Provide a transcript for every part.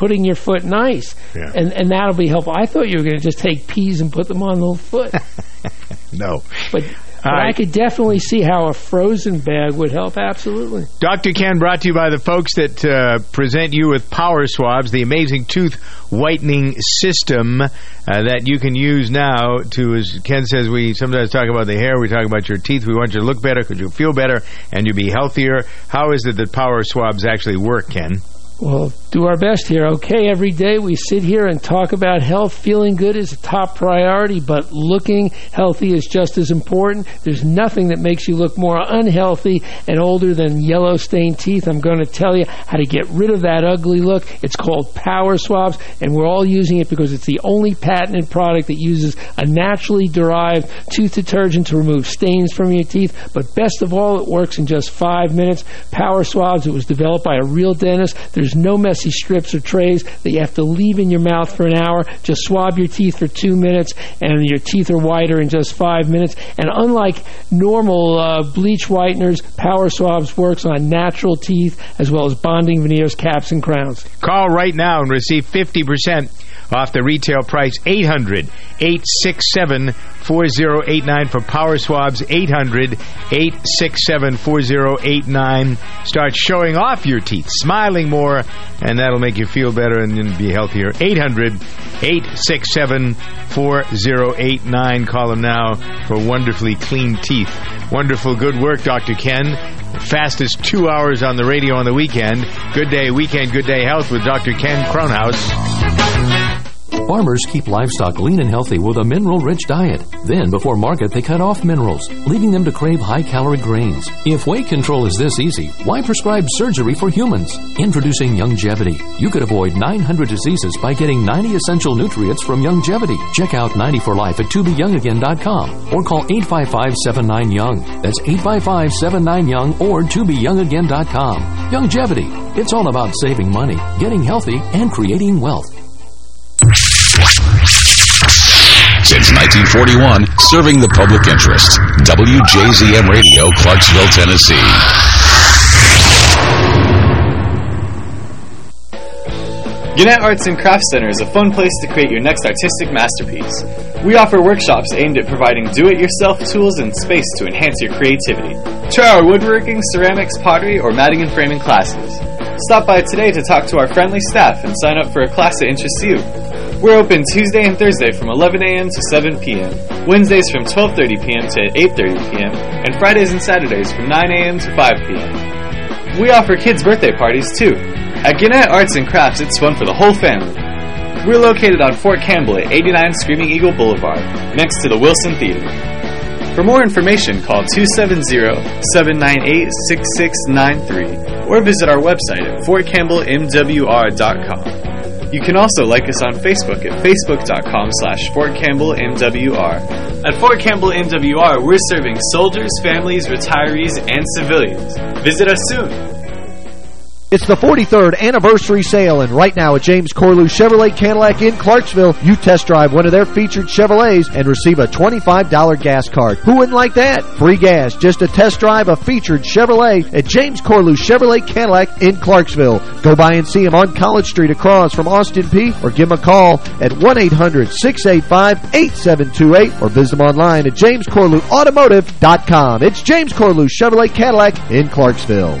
putting your foot in ice. Yeah. And, and that'll be helpful. I thought you were going to just take peas and put them on the foot. no. But, but I could definitely see how a frozen bag would help, absolutely. Dr. Ken brought to you by the folks that uh, present you with Power Swabs, the amazing tooth whitening system uh, that you can use now to, as Ken says, we sometimes talk about the hair, we talk about your teeth. We want you to look better because you'll feel better and you'll be healthier. How is it that Power Swabs actually work, Ken? We'll do our best here. Okay, every day we sit here and talk about health. Feeling good is a top priority, but looking healthy is just as important. There's nothing that makes you look more unhealthy and older than yellow stained teeth. I'm going to tell you how to get rid of that ugly look. It's called Power Swabs, and we're all using it because it's the only patented product that uses a naturally derived tooth detergent to remove stains from your teeth. But best of all, it works in just five minutes. Power Swabs, it was developed by a real dentist. There's no messy strips or trays that you have to leave in your mouth for an hour. Just swab your teeth for two minutes, and your teeth are whiter in just five minutes. And unlike normal uh, bleach whiteners, Power Swabs works on natural teeth as well as bonding veneers, caps, and crowns. Call right now and receive 50% off the retail price 800 867 4089 for Power Swabs 800 867 4089 start showing off your teeth smiling more and that'll make you feel better and be healthier. 800 867 4089 call them now for wonderfully clean teeth. Wonderful good work Dr. Ken. Fastest two hours on the radio on the weekend. Good day weekend good day health with Dr. Ken Kronhaus Farmers keep livestock lean and healthy with a mineral-rich diet. Then, before market, they cut off minerals, leaving them to crave high-calorie grains. If weight control is this easy, why prescribe surgery for humans? Introducing Youngevity. You could avoid 900 diseases by getting 90 essential nutrients from Youngevity. Check out 90 for Life at tobeyoungagain.com or call 855-79-YOUNG. That's 855-79-YOUNG or tobeyoungagain.com. Youngevity. It's all about saving money, getting healthy, and creating wealth. Since 1941, serving the public interest. WJZM Radio, Clarksville, Tennessee. Gannett Arts and Crafts Center is a fun place to create your next artistic masterpiece. We offer workshops aimed at providing do-it-yourself tools and space to enhance your creativity. Try our woodworking, ceramics, pottery, or matting and framing classes. Stop by today to talk to our friendly staff and sign up for a class that interests you. We're open Tuesday and Thursday from 11 a.m. to 7 p.m., Wednesdays from 12.30 p.m. to 8.30 p.m., and Fridays and Saturdays from 9 a.m. to 5 p.m. We offer kids' birthday parties too. At Gannett Arts and Crafts, it's fun for the whole family. We're located on Fort Campbell at 89 Screaming Eagle Boulevard, next to the Wilson Theater. For more information, call 270-798-6693 or visit our website at fortcampbellmwr.com. You can also like us on Facebook at facebook.com slash fortcampbellmwr. At Fort Campbell MWR, we're serving soldiers, families, retirees, and civilians. Visit us soon. It's the 43rd anniversary sale, and right now at James Corlew Chevrolet Cadillac in Clarksville, you test drive one of their featured Chevrolets and receive a $25 gas card. Who wouldn't like that? Free gas, just a test drive a featured Chevrolet at James Corlew Chevrolet Cadillac in Clarksville. Go by and see him on College Street across from Austin Peay, or give him a call at 1-800-685-8728 or visit him online at jamescorlewautomotive.com. It's James Corlew Chevrolet Cadillac in Clarksville.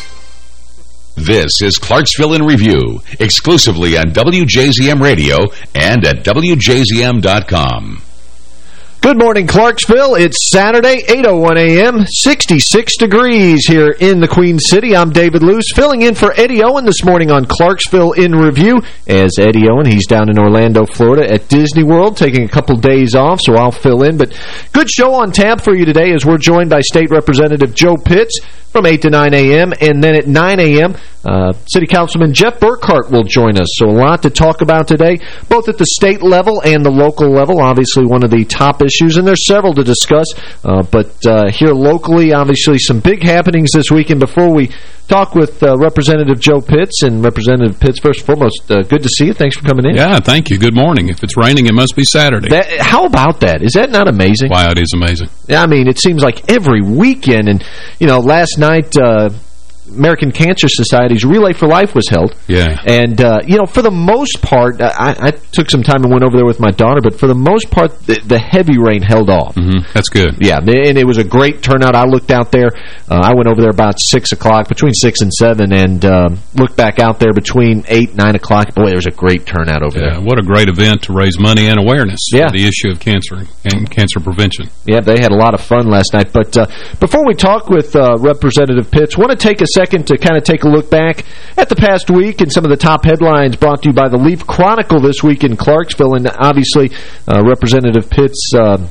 This is Clarksville in Review, exclusively on WJZM Radio and at WJZM.com. Good morning, Clarksville. It's Saturday, 8.01 a.m., 66 degrees here in the Queen City. I'm David Luce, filling in for Eddie Owen this morning on Clarksville in Review. As Eddie Owen, he's down in Orlando, Florida at Disney World, taking a couple days off, so I'll fill in. But good show on tap for you today as we're joined by State Representative Joe Pitts from 8 to 9 a.m. And then at 9 a.m., uh, City Councilman Jeff Burkhart will join us. So a lot to talk about today, both at the state level and the local level. Obviously, one of the top issues, and there's several to discuss. Uh, but uh, here locally, obviously, some big happenings this weekend. Before we talk with uh, Representative Joe Pitts and Representative Pitts, first and foremost, uh, good to see you. Thanks for coming in. Yeah, thank you. Good morning. If it's raining, it must be Saturday. That, how about that? Is that not amazing? Wow, it is amazing. Yeah, I mean, it seems like every weekend, and, you know, last night... Uh, American Cancer Society's Relay for Life was held. Yeah. And, uh, you know, for the most part, I, I, took some time and went over there with my daughter, but for the most part, the, the heavy rain held off. Mm -hmm. That's good. Yeah, and it was a great turnout. I looked out there. Uh, I went over there about 6 o'clock, between 6 and 7, and um, looked back out there between 8, 9 o'clock. Boy, there was a great turnout over yeah, there. What a great event to raise money and awareness yeah. for the issue of cancer and cancer prevention. Yeah, they had a lot of fun last night. But uh, before we talk with uh, Representative Pitts, want to take a second to kind of take a look back at the past week and some of the top headlines brought to you by the Leaf Chronicle this week in Clarksville. And obviously, uh, Representative Pitts... Uh,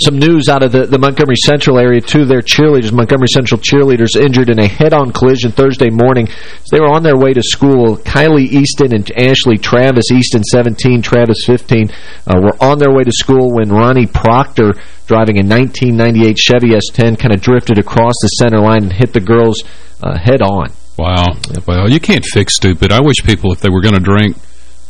some news out of the, the Montgomery Central area. Two of their cheerleaders, Montgomery Central cheerleaders, injured in a head-on collision Thursday morning. They were on their way to school. Kylie Easton and Ashley Travis, Easton 17, Travis 15, uh, were on their way to school when Ronnie Proctor, driving a 1998 Chevy S10, kind of drifted across the center line and hit the girls uh, head-on. Wow. Well, you can't fix stupid. I wish people, if they were going to drink,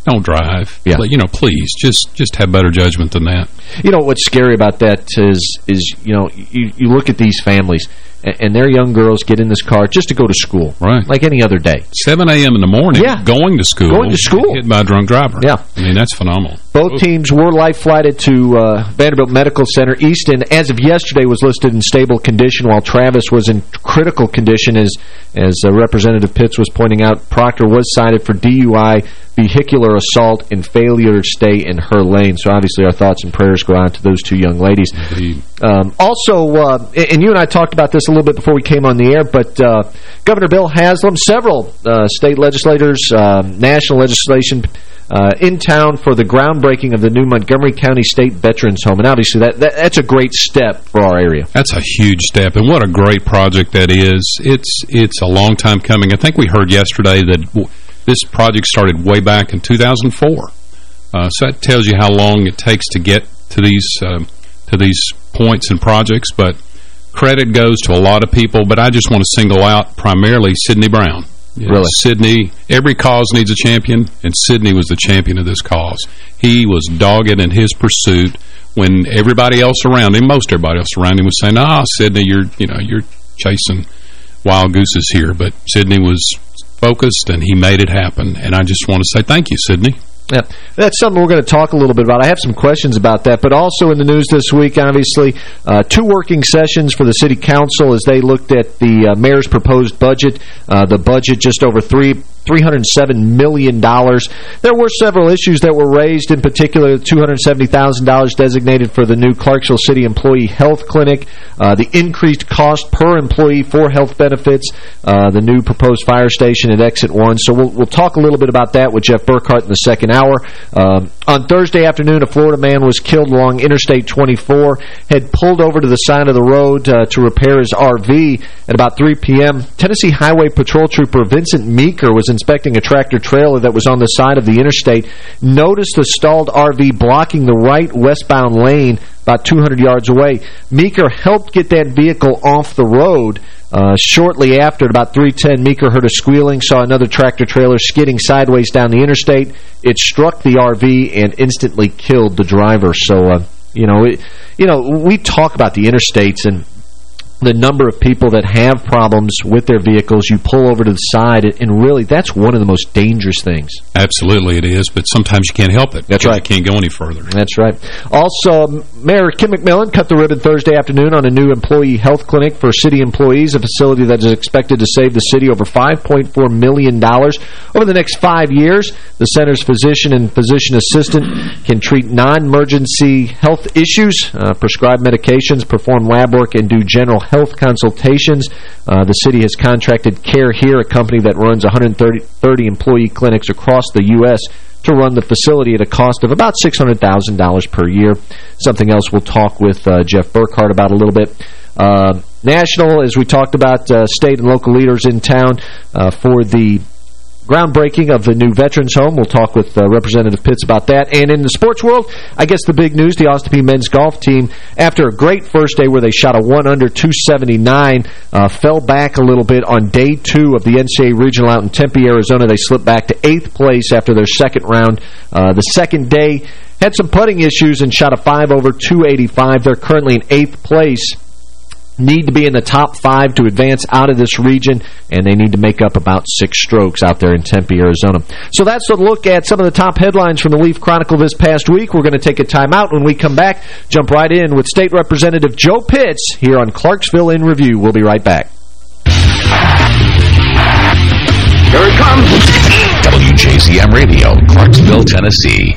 don't drive. Yeah. But, you know, please, just just have better judgment than that. You know, what's scary about that is, is you know, you, you look at these families, and, their young girls get in this car just to go to school. Right. Like any other day. 7 a.m. in the morning, Yeah. going to school. Going to school. Hit by a drunk driver. Yeah. I mean, that's phenomenal. Both teams were life flighted to uh, Vanderbilt Medical Center. Easton, as of yesterday, was listed in stable condition, while Travis was in critical condition. As as uh, Representative Pitts was pointing out, Proctor was cited for DUI, vehicular assault, and failure to stay in her lane. So obviously our thoughts and prayers go out to those two young ladies. Um, also, uh, and you and I talked about this a little bit before we came on the air, but uh, Governor Bill Haslam, several uh, state legislators, uh, national legislation uh, in town for the groundbreaking of the new Montgomery County State Veterans Home. And obviously that, that that's a great step for our area. That's a huge step, and what a great project that is. It's it's a long time coming. I think we heard yesterday that this project started way back in 2004. Uh, so that tells you how long it takes to get to these uh, to these points and projects. But credit goes to a lot of people, but I just want to single out primarily Sidney Brown. Really? Sidney, every cause needs a champion, and Sidney was the champion of this cause. He was dogged in his pursuit when everybody else around him, most everybody else around him was saying, ah, Sidney, you're, you know, you're chasing wild gooses here. But Sidney was focused, and he made it happen. And I just want to say thank you, Sidney. Yeah, that's something we're going to talk a little bit about. I have some questions about that, but also in the news this week, obviously, uh, two working sessions for the City Council as they looked at the uh, mayor's proposed budget. Uh, the budget just over three $307 million. There were several issues that were raised, in particular $270,000 designated for the new Clarksville City Employee Health Clinic, uh, the increased cost per employee for health benefits, uh, the new proposed fire station at Exit 1. So we'll, we'll talk a little bit about that with Jeff Burkhart in the second hour. Um, on Thursday afternoon, a Florida man was killed along Interstate 24, had pulled over to the side of the road uh, to repair his RV at about 3 p.m. Tennessee Highway Patrol Trooper Vincent Meeker was inspecting a tractor-trailer that was on the side of the interstate, noticed the stalled RV blocking the right westbound lane about 200 yards away. Meeker helped get that vehicle off the road. Uh, shortly after, at about 310, Meeker heard a squealing, saw another tractor-trailer skidding sideways down the interstate. It struck the RV and instantly killed the driver. So, uh, you know, it, you know, we talk about the interstates and the number of people that have problems with their vehicles, you pull over to the side, and really, that's one of the most dangerous things. Absolutely it is, but sometimes you can't help it. That's right. You can't go any further. That's right. Also, Mayor Kim McMillan cut the ribbon Thursday afternoon on a new employee health clinic for city employees, a facility that is expected to save the city over $5.4 million over the next five years. The center's physician and physician assistant can treat non-emergency health issues, uh, prescribe medications, perform lab work, and do general health consultations. Uh, the city has contracted Care Here, a company that runs 130 30 employee clinics across the U.S., to run the facility at a cost of about $600,000 per year. Something else we'll talk with uh, Jeff Burkhart about a little bit. Uh, national, as we talked about, uh, state and local leaders in town uh, for the groundbreaking of the new Veterans Home. We'll talk with uh, Representative Pitts about that. And in the sports world, I guess the big news, the Peay men's golf team, after a great first day where they shot a 1 under 279, uh, fell back a little bit on day two of the NCAA Regional out in Tempe, Arizona. They slipped back to eighth place after their second round. Uh, the second day had some putting issues and shot a 5 over 285. They're currently in eighth place need to be in the top five to advance out of this region, and they need to make up about six strokes out there in Tempe, Arizona. So that's a look at some of the top headlines from the Leaf Chronicle this past week. We're going to take a timeout. When we come back, jump right in with State Representative Joe Pitts here on Clarksville in Review. We'll be right back. Here it comes. WJZM Radio, Clarksville, Tennessee.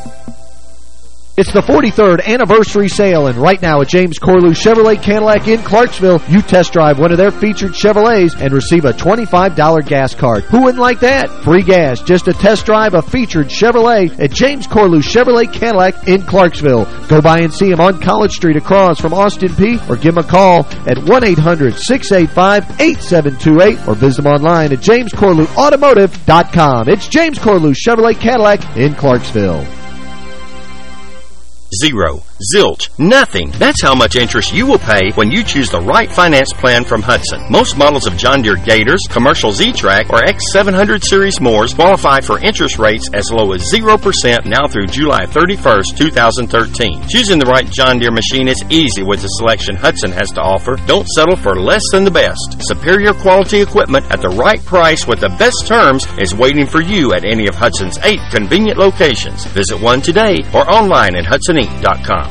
It's the 43rd anniversary sale, and right now at James Corlew Chevrolet Cadillac in Clarksville, you test drive one of their featured Chevrolets and receive a $25 gas card. Who wouldn't like that? Free gas, just a test drive a featured Chevrolet at James Corlew Chevrolet Cadillac in Clarksville. Go by and see him on College Street across from Austin Peay or give him a call at 1-800-685-8728, or visit him online at jamescorlewautomotive.com. It's James Corlew Chevrolet Cadillac in Clarksville. Zero. Zilch. Nothing. That's how much interest you will pay when you choose the right finance plan from Hudson. Most models of John Deere Gators, commercial Z-Trak, or X700 series Moors qualify for interest rates as low as 0% now through July 31st, 2013. Choosing the right John Deere machine is easy with the selection Hudson has to offer. Don't settle for less than the best. Superior quality equipment at the right price with the best terms is waiting for you at any of Hudson's eight convenient locations. Visit one today or online at HudsonInc.com.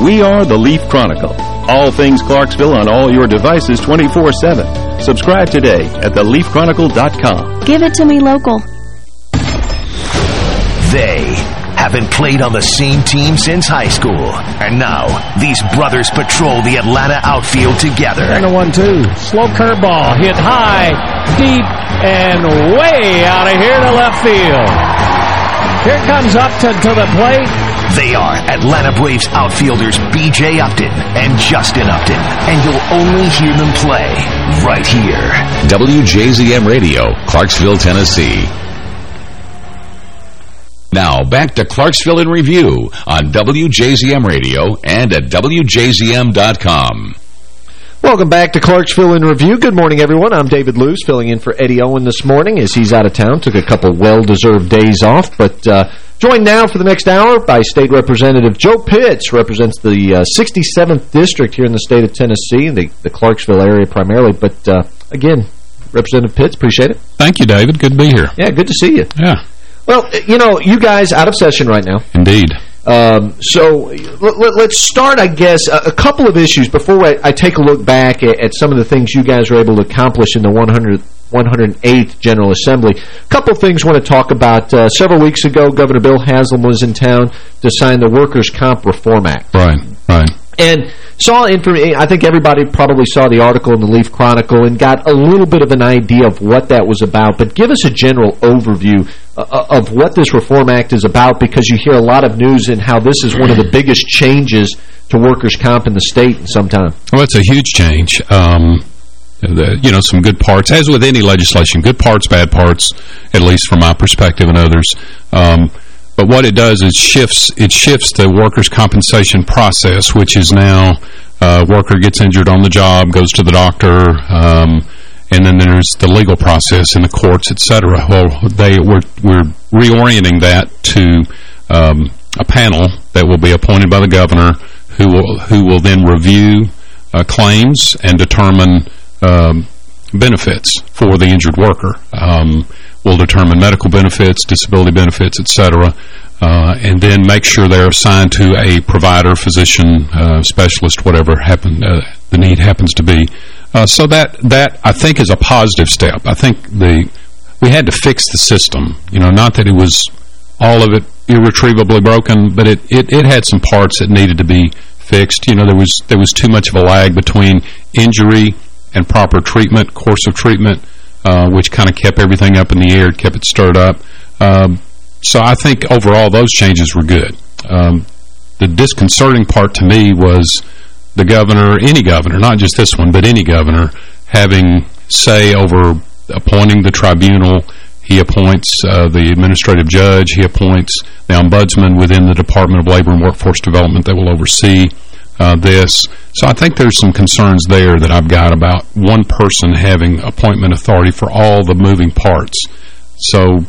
We are the Leaf Chronicle. All things Clarksville on all your devices 24-7. Subscribe today at theleafchronicle.com. Give it to me local. They haven't played on the same team since high school. And now, these brothers patrol the Atlanta outfield together. And a one-two. Slow curveball. Hit high, deep, and way out of here to left field. Here comes Upton to the plate. They are Atlanta Braves outfielders B.J. Upton and Justin Upton. And you'll only hear them play right here. WJZM Radio, Clarksville, Tennessee. Now, back to Clarksville in Review on WJZM Radio and at WJZM.com. Welcome back to Clarksville in Review. Good morning, everyone. I'm David Luce, filling in for Eddie Owen this morning as he's out of town. Took a couple well-deserved days off, but uh, joined now for the next hour by State Representative Joe Pitts, represents the uh, 67th District here in the state of Tennessee, the, the Clarksville area primarily. But, uh, again, Representative Pitts, appreciate it. Thank you, David. Good to be here. Yeah, good to see you. Yeah. Well, you know, you guys out of session right now. Indeed. Um, so let, us start, I guess, a, a, couple of issues before I, I take a look back at, at, some of the things you guys were able to accomplish in the 100th 108th General Assembly. A couple things I want to talk about. Uh, several weeks ago, Governor Bill Haslam was in town to sign the Workers' Comp Reform Act. Right, right. And saw information. I think everybody probably saw the article in the Leaf Chronicle and got a little bit of an idea of what that was about. But give us a general overview uh, uh, of what this Reform Act is about because you hear a lot of news and how this is one of the biggest changes to workers' comp in the state in some time. Well, it's a huge change. Um, the, you know, some good parts, as with any legislation, good parts, bad parts, at least from my perspective and others. Um, but what it does is shifts it shifts the workers' compensation process, which is now uh, worker gets injured on the job, goes to the doctor, um, and then there's the legal process in the courts, etc. Well, they we're we're reorienting that to um, a panel that will be appointed by the governor, who will who will then review uh, claims and determine um, benefits for the injured worker. Um, will determine medical benefits, disability benefits, etc., uh, and then make sure they're assigned to a provider, physician, uh, specialist, whatever happen, uh, the need happens to be. Uh, so that that I think is a positive step. I think the we had to fix the system. You know, not that it was all of it irretrievably broken, but it, it, it had some parts that needed to be fixed. You know, there was there was too much of a lag between injury and proper treatment, course of treatment, uh, which kind of kept everything up in the air, kept it stirred up. Um, so I think overall those changes were good. Um, the disconcerting part to me was the governor, any governor, not just this one, but any governor, having say over appointing the tribunal. He appoints uh, the administrative judge. He appoints the ombudsman within the Department of Labor and Workforce Development that will oversee uh, this. So I think there's some concerns there that I've got about one person having appointment authority for all the moving parts. So,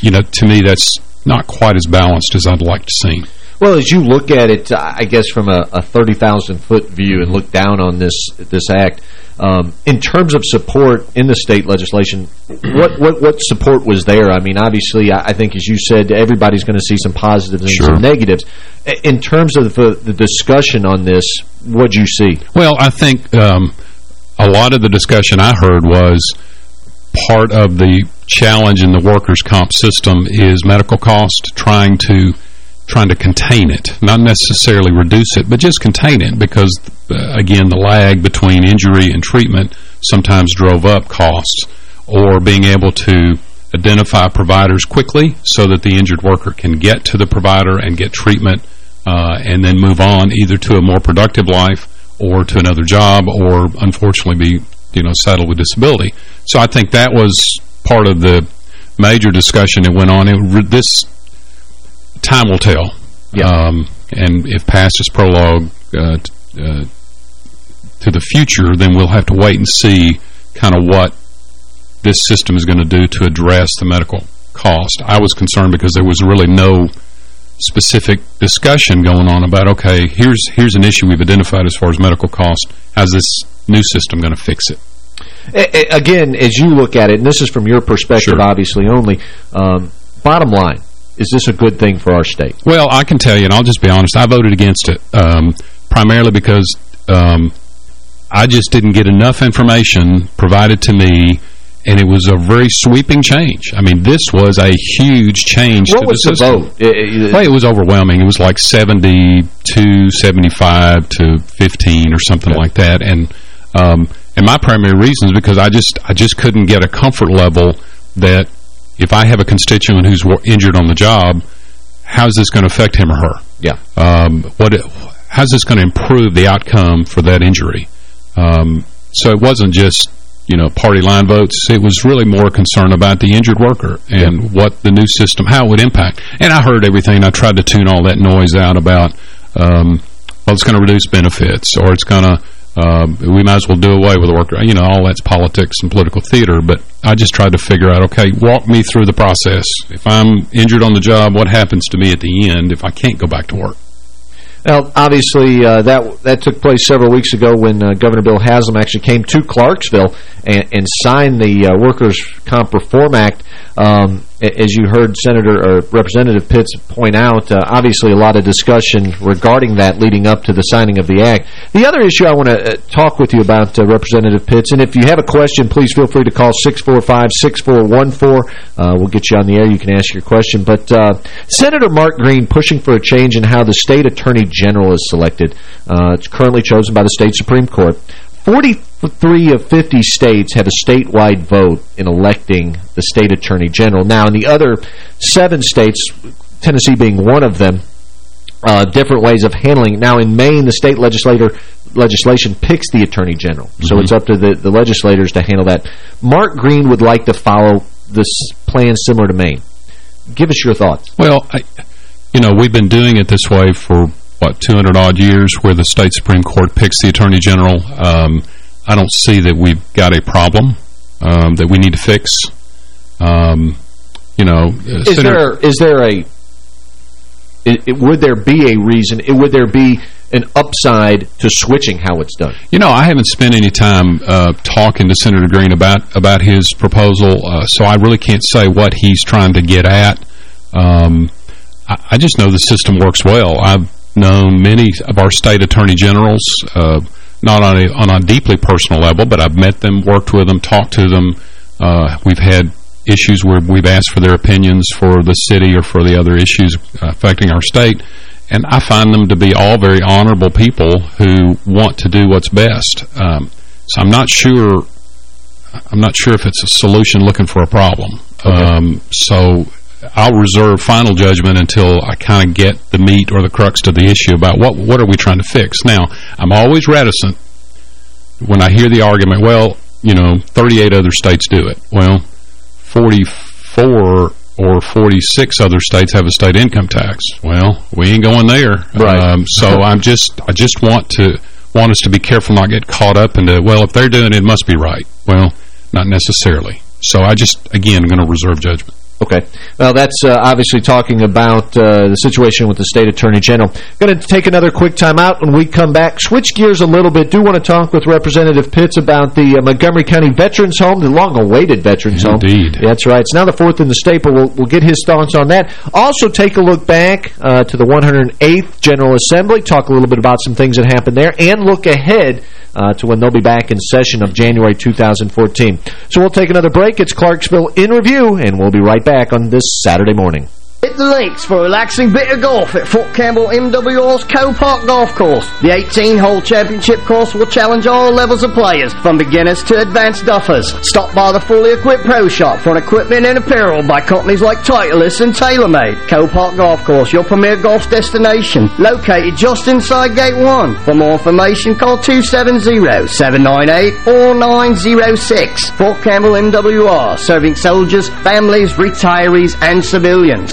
you know, to me, that's not quite as balanced as I'd like to see. Well, as you look at it, I guess from a, a 30,000-foot view and look down on this this act, um, in terms of support in the state legislation, what, what what support was there? I mean, obviously, I, I think, as you said, everybody's going to see some positives and sure. some negatives. In terms of the, the discussion on this, what do you see? Well, I think um, a lot of the discussion I heard was part of the challenge in the workers' comp system is medical cost, trying to trying to contain it, not necessarily reduce it, but just contain it because, uh, again, the lag between injury and treatment sometimes drove up costs or being able to identify providers quickly so that the injured worker can get to the provider and get treatment uh, and then move on either to a more productive life or to another job or unfortunately be you know settled with disability. So I think that was part of the major discussion that went on. It, this time will tell. Yeah. Um, and if past is prologue uh, uh, to the future, then we'll have to wait and see kind of what this system is going to do to address the medical cost. I was concerned because there was really no specific discussion going on about, okay, here's here's an issue we've identified as far as medical cost. How's this new system going to fix it? Again, as you look at it, and this is from your perspective, Sure. obviously only, um, bottom line, is this a good thing for our state? Well, I can tell you, and I'll just be honest, I voted against it, um, primarily because um, I just didn't get enough information provided to me, and it was a very sweeping change. I mean, this was a huge change What to was the the system. vote? Uh, Well, it was overwhelming. It was like 72, 75 to 15 or something like that. And um, and my primary reason is because I just I just couldn't get a comfort level that if I have a constituent who's injured on the job, how is this going to affect him or her? Yeah. Um, what? How's this going to improve the outcome for that injury? Um, so it wasn't just you know party line votes. It was really more concern about the injured worker and what the new system, how it would impact. And I heard everything. I tried to tune all that noise out about um, well, it's going to reduce benefits or it's going to uh, we might as well do away with the worker. You know, all that's politics and political theater. But I just tried to figure out, okay, walk me through the process. If I'm injured on the job, what happens to me at the end if I can't go back to work? Well, obviously, uh, that that took place several weeks ago when uh, Governor Bill Haslam actually came to Clarksville and, and signed the uh, Workers' Comp Reform Act. Um, as you heard Senator or Representative Pitts point out, uh, obviously a lot of discussion regarding that leading up to the signing of the act. The other issue I want to uh, talk with you about, uh, Representative Pitts, and if you have a question, please feel free to call 645-6414. Uh, we'll get you on the air. You can ask your question. But uh, Senator Mark Green pushing for a change in how the state attorney general is selected. Uh, it's currently chosen by the state Supreme Court. 43 of 50 states have a statewide vote in electing the state attorney general. Now, in the other seven states, Tennessee being one of them, uh, different ways of handling. Now, in Maine, the state legislator legislation picks the attorney general. So mm -hmm. it's up to the, the legislators to handle that. Mark Green would like to follow this plan similar to Maine. Give us your thoughts. Well, I, you know, we've been doing it this way for what, 200 odd years where the state Supreme Court picks the Attorney General. Um, I don't see that we've got a problem um, that we need to fix. Um, you know, uh, is there is there a it, it, would there be a reason? It, would there be an upside to switching how it's done? You know, I haven't spent any time uh, talking to Senator Green about about his proposal, uh, so I really can't say what he's trying to get at. Um, I, I, just know the system works well. I've known many of our state attorney generals, uh, not on a, on a deeply personal level, but I've met them, worked with them, talked to them. Uh, we've had issues where we've asked for their opinions for the city or for the other issues affecting our state. And I find them to be all very honorable people who want to do what's best. Um, so I'm not sure I'm not sure if it's a solution looking for a problem. Okay. Um, so I'll reserve final judgment until I kind of get the meat or the crux to the issue about what what are we trying to fix. Now, I'm always reticent when I hear the argument, well, you know, 38 other states do it. Well, 44 or 46 other states have a state income tax. Well, we ain't going there. Right. Um, so I'm just I just want to want us to be careful not get caught up into, well, if they're doing it, it must be right. Well, not necessarily. So I just, again, I'm going to reserve judgment. Okay. Well, that's uh, obviously talking about uh, the situation with the state attorney general. Going to take another quick time out when we come back. Switch gears a little bit. Do want to talk with Representative Pitts about the uh, Montgomery County Veterans Home, the long-awaited Veterans Indeed. Home. Indeed. That's right. It's now the fourth in the state, but we'll, we'll get his thoughts on that. Also, take a look back uh, to the 108th General Assembly, talk a little bit about some things that happened there, and look ahead uh, to when they'll be back in session of January 2014. So we'll take another break. It's Clarksville in Review, and we'll be right back on this Saturday morning. Hit the links for a relaxing bit of golf at Fort Campbell MWR's Cole Park Golf Course. The 18-hole championship course will challenge all levels of players, from beginners to advanced duffers. Stop by the fully equipped pro shop for an equipment and apparel by companies like Titleist and TaylorMade. Cole Park Golf Course, your premier golf destination, located just inside Gate 1. For more information, call 270-798-4906. Fort Campbell MWR, serving soldiers, families, retirees, and civilians.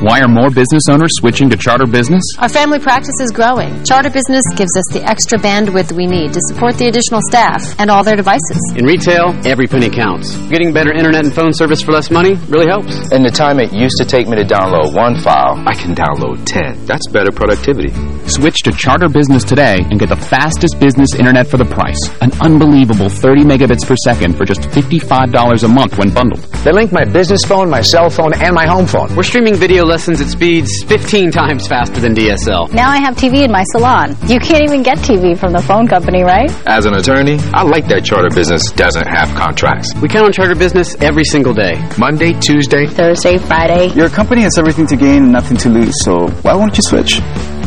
Why are more business owners switching to charter business? Our family practice is growing. Charter business gives us the extra bandwidth we need to support the additional staff and all their devices. In retail, every penny counts. Getting better internet and phone service for less money really helps. In the time it used to take me to download one file, I can download 10. That's better productivity. Switch to charter business today and get the fastest business internet for the price. An unbelievable 30 megabits per second for just $55 a month when bundled. They link my business phone, my cell phone, and my home phone. We're streaming video lessons at speeds 15 times faster than DSL. Now I have TV in my salon. You can't even get TV from the phone company, right? As an attorney, I like that charter business doesn't have contracts. We count on charter business every single day. Monday, Tuesday, Thursday, Friday. Your company has everything to gain and nothing to lose, so why won't you switch?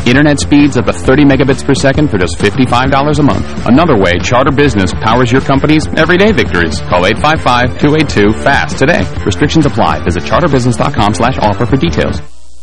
Internet speeds up to 30 megabits per second for just $55 a month. Another way Charter Business powers your company's everyday victories. Call 855-282-FAST today. Restrictions apply. Visit charterbusiness.com slash offer for details.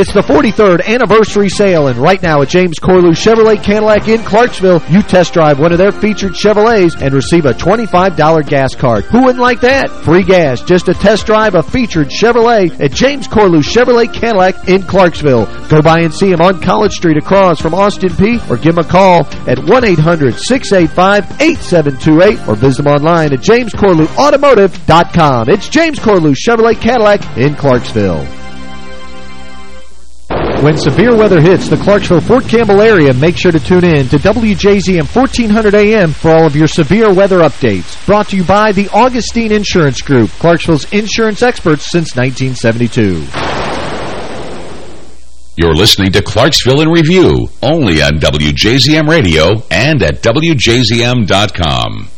It's the 43rd anniversary sale, and right now at James Corlew Chevrolet Cadillac in Clarksville, you test drive one of their featured Chevrolets and receive a $25 gas card. Who wouldn't like that? Free gas, just a test drive a featured Chevrolet at James Corlew Chevrolet Cadillac in Clarksville. Go by and see him on College Street across from Austin Peay, or give him a call at 1-800-685-8728 or visit him online at jamescorlewautomotive.com. It's James Corlew Chevrolet Cadillac in Clarksville. When severe weather hits the Clarksville-Fort Campbell area, make sure to tune in to WJZM 1400 AM for all of your severe weather updates. Brought to you by the Augustine Insurance Group, Clarksville's insurance experts since 1972. You're listening to Clarksville in Review, only on WJZM Radio and at WJZM.com.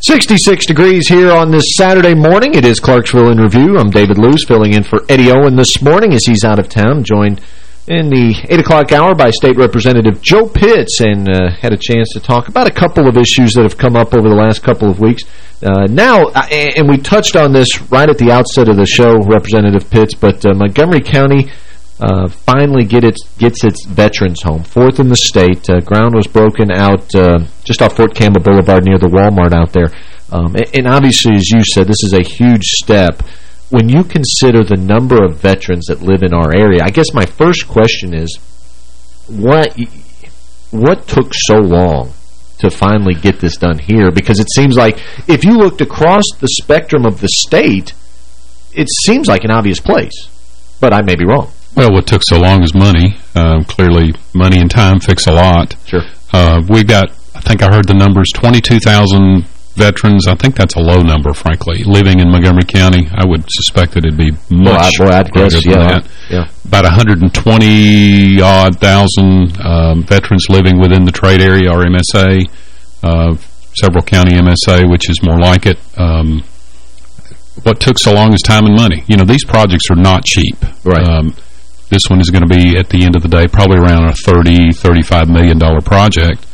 66 degrees here on this Saturday morning. It is Clarksville in Review. I'm David Luce, filling in for Eddie Owen this morning as he's out of town, joined in the 8 o'clock hour by State Representative Joe Pitts and uh, had a chance to talk about a couple of issues that have come up over the last couple of weeks. Uh, now, uh, and we touched on this right at the outset of the show, Representative Pitts, but uh, Montgomery County uh, finally get its, gets its veterans home, fourth in the state. Uh, ground was broken out just off Fort Campbell Boulevard near the Walmart out there. Um, and, and obviously, as you said, this is a huge step when you consider the number of veterans that live in our area, I guess my first question is, what what took so long to finally get this done here? Because it seems like if you looked across the spectrum of the state, it seems like an obvious place. But I may be wrong. Well, what took so long is money. Um, clearly, money and time fix a lot. Sure. Uh, we've got, I think I heard the numbers, 22,000 veterans. I think that's a low number, frankly. Living in Montgomery County, I would suspect that it'd be much well, I, I'd greater guess, than yeah, that. Yeah. About 120-odd thousand um, veterans living within the trade area or MSA, uh, several county MSA, which is more like it. Um, what took so long is time and money. You know, these projects are not cheap. Right. Um, this one is going to be, at the end of the day, probably around a $30, $35 million project.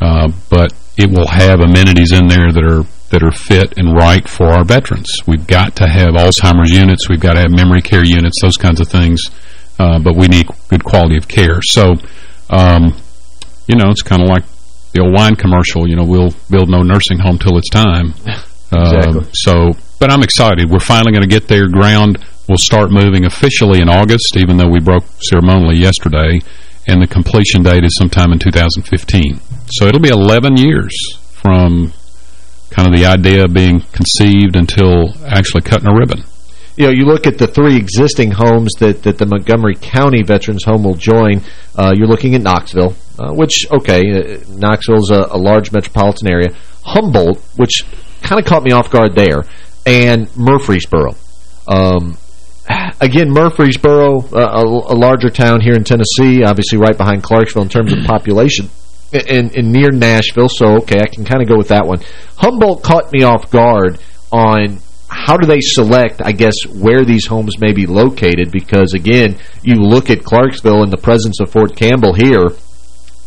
Uh, but it will have amenities in there that are that are fit and right for our veterans. We've got to have Alzheimer's units. We've got to have memory care units, those kinds of things. Uh, but we need good quality of care. So, um, you know, it's kind of like the old wine commercial. You know, we'll build no nursing home till it's time. Exactly. Uh, so, but I'm excited. We're finally going to get there. Ground will start moving officially in August, even though we broke ceremonially yesterday. And the completion date is sometime in 2015. So it'll be 11 years from kind of the idea being conceived until actually cutting a ribbon. You know, you look at the three existing homes that, that the Montgomery County Veterans Home will join. Uh, you're looking at Knoxville, uh, which, okay, uh, Knoxville's a, a large metropolitan area. Humboldt, which kind of caught me off guard there, and Murfreesboro. Um, again, Murfreesboro, uh, a, a, larger town here in Tennessee, obviously right behind Clarksville in terms of population, and, and near Nashville, so okay, I can kind of go with that one. Humboldt caught me off guard on how do they select, I guess, where these homes may be located, because, again, you look at Clarksville in the presence of Fort Campbell here,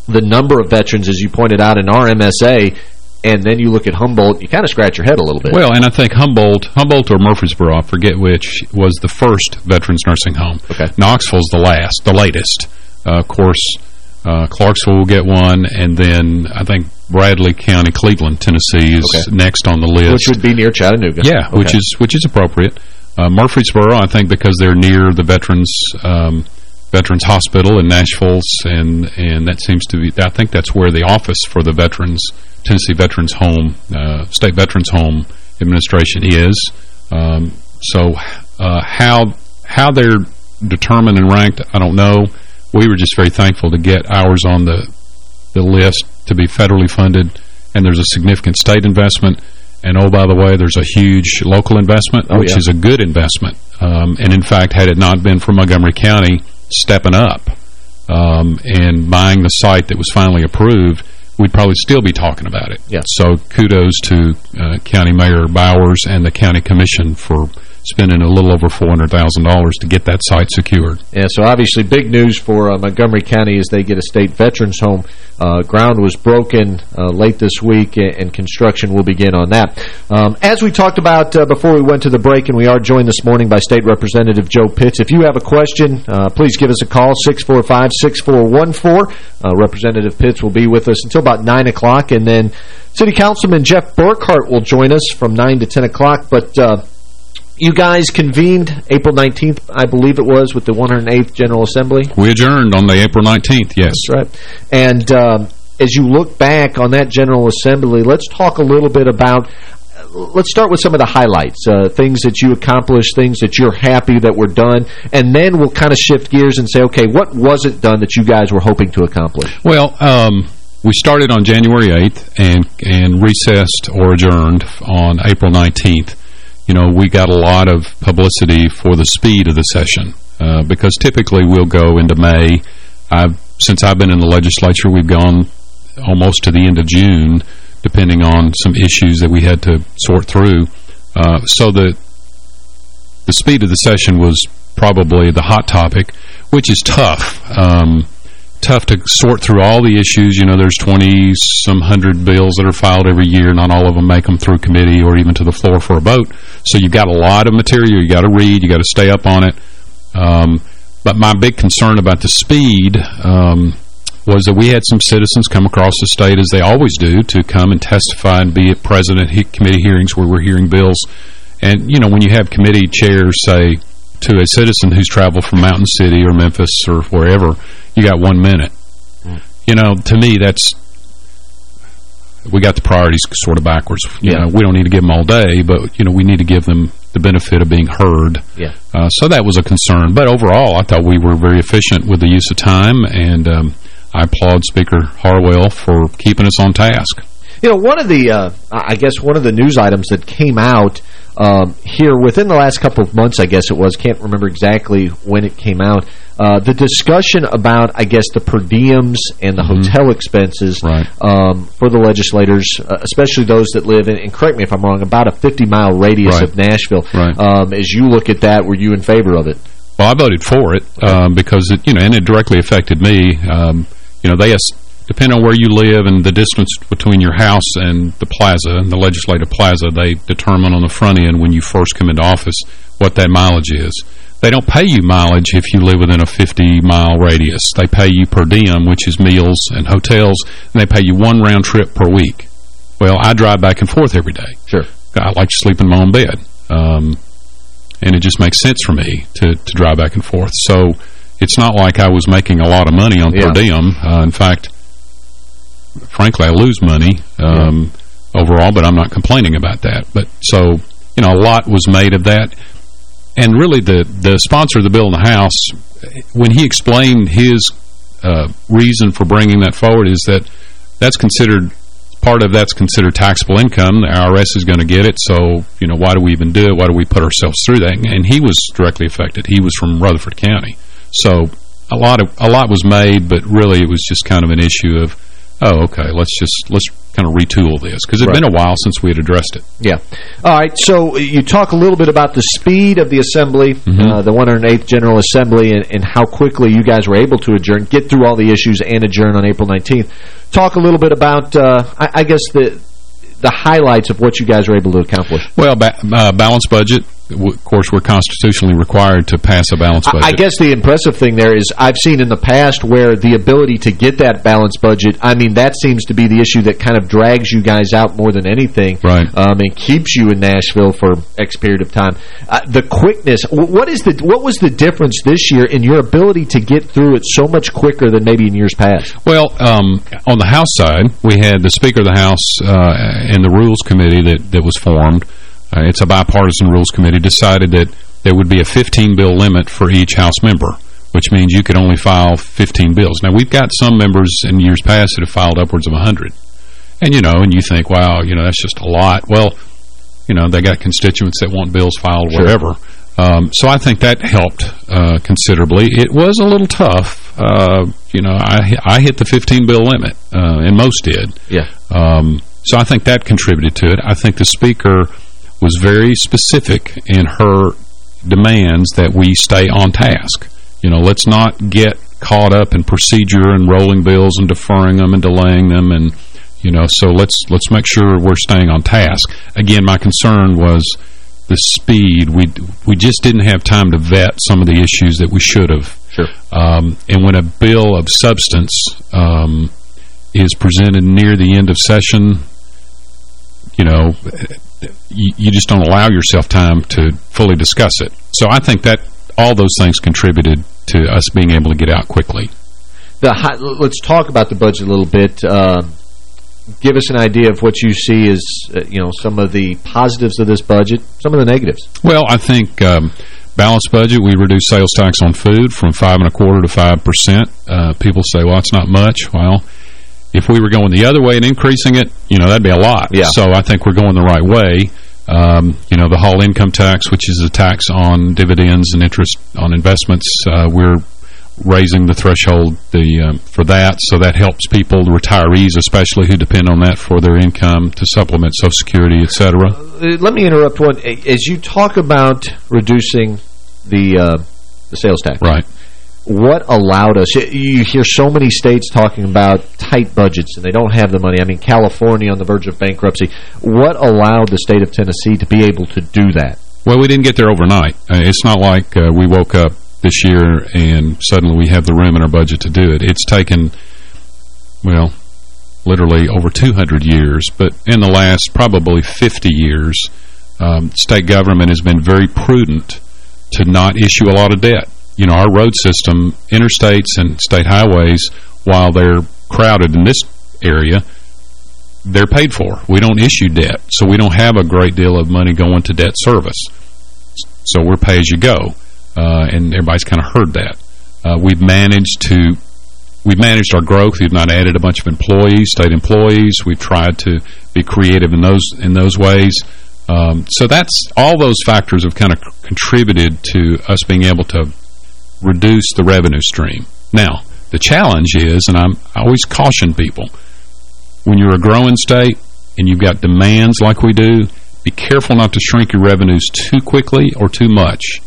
the number of veterans, as you pointed out in our MSA, and then you look at Humboldt, you kind of scratch your head a little bit. Well, and I think Humboldt, Humboldt or Murfreesboro, I forget which, was the first veterans nursing home. Okay. Knoxville's the last, the latest. Uh, of course, uh, Clarksville will get one, and then I think Bradley County, Cleveland, Tennessee is okay. next on the list. Which would be near Chattanooga. Yeah, okay. which is which is appropriate. Uh, Murfreesboro, I think because they're near the veterans um, Veterans Hospital in Nashville, and and that seems to be, I think that's where the office for the Veterans, Tennessee Veterans Home, uh, State Veterans Home Administration is. Um, so uh, how how they're determined and ranked, I don't know. We were just very thankful to get ours on the the list to be federally funded, and there's a significant state investment. And oh, by the way, there's a huge local investment, Oh, which yeah. is a good investment. Um, and in fact, had it not been for Montgomery County stepping up um, and buying the site that was finally approved, we'd probably still be talking about it. Yeah. So kudos to uh, County Mayor Bowers and the County Commission for spending a little over $400,000 to get that site secured. Yeah, so obviously big news for uh, Montgomery County as they get a state veterans home. Uh, ground was broken uh, late this week, and, construction will begin on that. Um, as we talked about uh, before we went to the break, and we are joined this morning by State Representative Joe Pitts. If you have a question, uh, please give us a call, 645-6414. Uh, Representative Pitts will be with us until about 9 o'clock, and then City Councilman Jeff Burkhart will join us from 9 to 10 o'clock, but... You guys convened April 19th, I believe it was, with the 108th General Assembly. We adjourned on the April 19th, yes. That's right. And um, as you look back on that General Assembly, let's talk a little bit about let's start with some of the highlights, uh, things that you accomplished, things that you're happy that were done, and then we'll kind of shift gears and say, okay, what wasn't done that you guys were hoping to accomplish? Well, um, we started on January 8th and, and recessed or adjourned on April 19th. You know, we got a lot of publicity for the speed of the session uh, because typically we'll go into May. I've, since I've been in the legislature, we've gone almost to the end of June, depending on some issues that we had to sort through. Uh, so the the speed of the session was probably the hot topic, which is tough. Um, tough to sort through all the issues. You know, there's 20 some hundred bills that are filed every year. Not all of them make them through committee or even to the floor for a vote. So you've got a lot of material. you got to read. you got to stay up on it. Um, but my big concern about the speed um, was that we had some citizens come across the state, as they always do, to come and testify and be at president he committee hearings where we're hearing bills. And, you know, when you have committee chairs say to a citizen who's traveled from Mountain City or Memphis or wherever, you got one minute. You know, to me, that's we got the priorities sort of backwards. You Yeah. know, we don't need to give them all day, but, you know, we need to give them the benefit of being heard. Yeah. Uh, so that was a concern. But overall, I thought we were very efficient with the use of time, and um, I applaud Speaker Harwell for keeping us on task. You know, one of the, uh, I guess one of the news items that came out um, here within the last couple of months, I guess it was, can't remember exactly when it came out, uh, the discussion about, I guess, the per diems and the hotel expenses um, for the legislators, uh, especially those that live in, and correct me if I'm wrong, about a 50-mile radius Right. of Nashville. Right. Um, as you look at that, were you in favor of it? Well, I voted for it um, because, it, you know, and it directly affected me. Um, you know, they depending on where you live and the distance between your house and the plaza, and the legislative plaza, they determine on the front end when you first come into office what that mileage is. They don't pay you mileage if you live within a 50-mile radius. They pay you per diem, which is meals and hotels, and they pay you one round trip per week. Well, I drive back and forth every day. Sure. I like to sleep in my own bed. Um, and it just makes sense for me to, to drive back and forth. So it's not like I was making a lot of money on per diem. Uh, in fact, frankly, I lose money um, overall, but I'm not complaining about that. But so, you know, a lot was made of that. And really, the, the sponsor of the bill in the House, when he explained his uh, reason for bringing that forward is that that's considered part of that's considered taxable income. The IRS is going to get it, so, you know, why do we even do it? Why do we put ourselves through that? And he was directly affected. He was from Rutherford County. So a lot of a lot was made, but really it was just kind of an issue of, oh, okay, let's just, let's kind of retool this. Because it had Right. been a while since we had addressed it. Yeah. All right, so you talk a little bit about the speed of the assembly, Mm-hmm. uh, the 108th General Assembly, and, and how quickly you guys were able to adjourn, get through all the issues and adjourn on April 19th. Talk a little bit about, uh, I, I guess, the the highlights of what you guys were able to accomplish. Well, ba uh, balanced budget, of course, we're constitutionally required to pass a balanced budget. I guess the impressive thing there is I've seen in the past where the ability to get that balanced budget, I mean, that seems to be the issue that kind of drags you guys out more than anything. Right. Um, and keeps you in Nashville for X period of time. Uh, the quickness, what is the what was the difference this year in your ability to get through it so much quicker than maybe in years past? Well, um, on the House side, we had the Speaker of the House uh, and the Rules Committee that, that was formed. Uh, it's a bipartisan Rules Committee, decided that there would be a 15-bill limit for each House member, which means you could only file 15 bills. Now, we've got some members in years past that have filed upwards of 100. And, you know, and you think, wow, you know, that's just a lot. Well, you know, they got constituents that want bills filed Sure. wherever. Um, so I think that helped uh, considerably. It was a little tough. Uh, you know, I, I hit the 15-bill limit, uh, and most did. Yeah. Um, so I think that contributed to it. I think the Speaker was very specific in her demands that we stay on task. You know, let's not get caught up in procedure and rolling bills and deferring them and delaying them and you know, so let's let's make sure we're staying on task. Again, my concern was the speed. We we just didn't have time to vet some of the issues that we should have. Sure. Um, and when a bill of substance um, is presented near the end of session, you know, you, you just don't allow yourself time to fully discuss it. So I think that all those things contributed to us being able to get out quickly. The high, let's talk about the budget a little bit. Uh, give us an idea of what you see as uh, you know some of the positives of this budget, some of the negatives. Well, I think um, balanced budget, we reduced sales tax on food from five and a quarter to five percent. Uh, people say, well, it's not much. Well, if we were going the other way and increasing it, you know, that'd be a lot. Yeah. So I think we're going the right way. Um, you know, the whole income tax, which is a tax on dividends and interest on investments, uh, we're raising the threshold the um, for that, so that helps people, retirees especially, who depend on that for their income to supplement Social Security, et cetera. Uh, let me interrupt one. As you talk about reducing the uh, the sales tax, right? What allowed us? You hear so many states talking about tight budgets and they don't have the money. I mean, California on the verge of bankruptcy. What allowed the state of Tennessee to be able to do that? Well, we didn't get there overnight. Uh, it's not like uh, we woke up this year and suddenly we have the room in our budget to do it. It's taken, well, literally over 200 years, but in the last probably 50 years, um, state government has been very prudent to not issue a lot of debt. You know, our road system, interstates and state highways, while they're crowded in this area, they're paid for. We don't issue debt, so we don't have a great deal of money going to debt service. So we're pay-as-you-go, uh, and everybody's kind of heard that. Uh, we've managed to we've managed our growth. We've not added a bunch of employees, state employees. We've tried to be creative in those in those ways. Um, so that's all those factors have kind of contributed to us being able to reduce the revenue stream. Now, the challenge is, and I'm, I always caution people, when you're a growing state and you've got demands like we do, be careful not to shrink your revenues too quickly or too much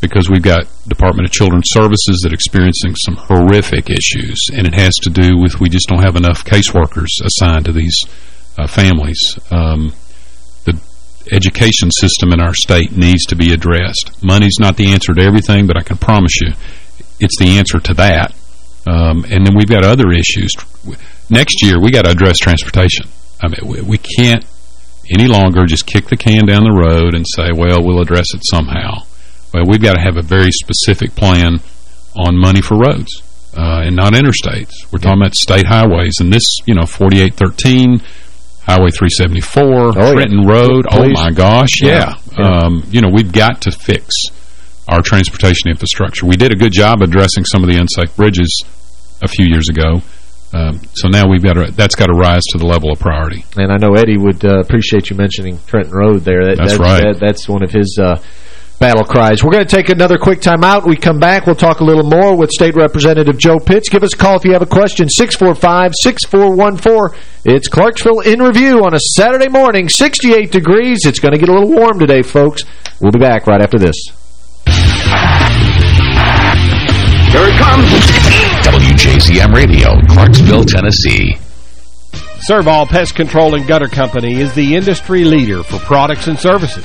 because we've got Department of Children's Services that are experiencing some horrific issues, and it has to do with we just don't have enough caseworkers assigned to these uh, families. Um, education system in our state needs to be addressed. Money's not the answer to everything, but I can promise you it's the answer to that. Um, and then we've got other issues. Next year, we got to address transportation. I mean, we, we can't any longer just kick the can down the road and say, well, we'll address it somehow. Well, we've got to have a very specific plan on money for roads uh, and not interstates. We're talking about state highways. And this, you know, 4813, Highway 374, Oh, yeah. Trenton Road, oh my gosh, yeah. Yeah. Um, you know, we've got to fix our transportation infrastructure. We did a good job addressing some of the unsafe bridges a few years ago. Um, so now we've got to, that's got to rise to the level of priority. And I know Eddie would uh, appreciate you mentioning Trenton Road there. That, That's right. that- that's one of his uh, battle cries. We're going to take another quick time out. We come back. We'll talk a little more with State Representative Joe Pitts. Give us a call if you have a question. 645-6414. It's Clarksville in Review on a Saturday morning. 68 degrees. It's going to get a little warm today, folks. We'll be back right after this. Here it comes. WJZM Radio, Clarksville, Tennessee. Servall Pest Control and Gutter Company is the industry leader for products and services.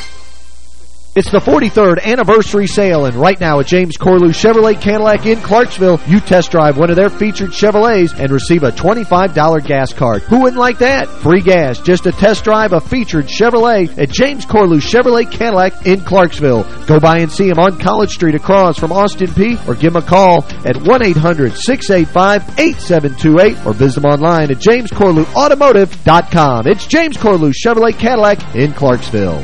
It's the 43rd anniversary sale, and right now at James Corlew Chevrolet Cadillac in Clarksville, you test drive one of their featured Chevrolets and receive a $25 gas card. Who wouldn't like that? Free gas, just a test drive a featured Chevrolet at James Corlew Chevrolet Cadillac in Clarksville. Go by and see him on College Street across from Austin Peay or give him a call at 1-800-685-8728, or visit him online at jamescorlewautomotive.com. It's James Corlew Chevrolet Cadillac in Clarksville.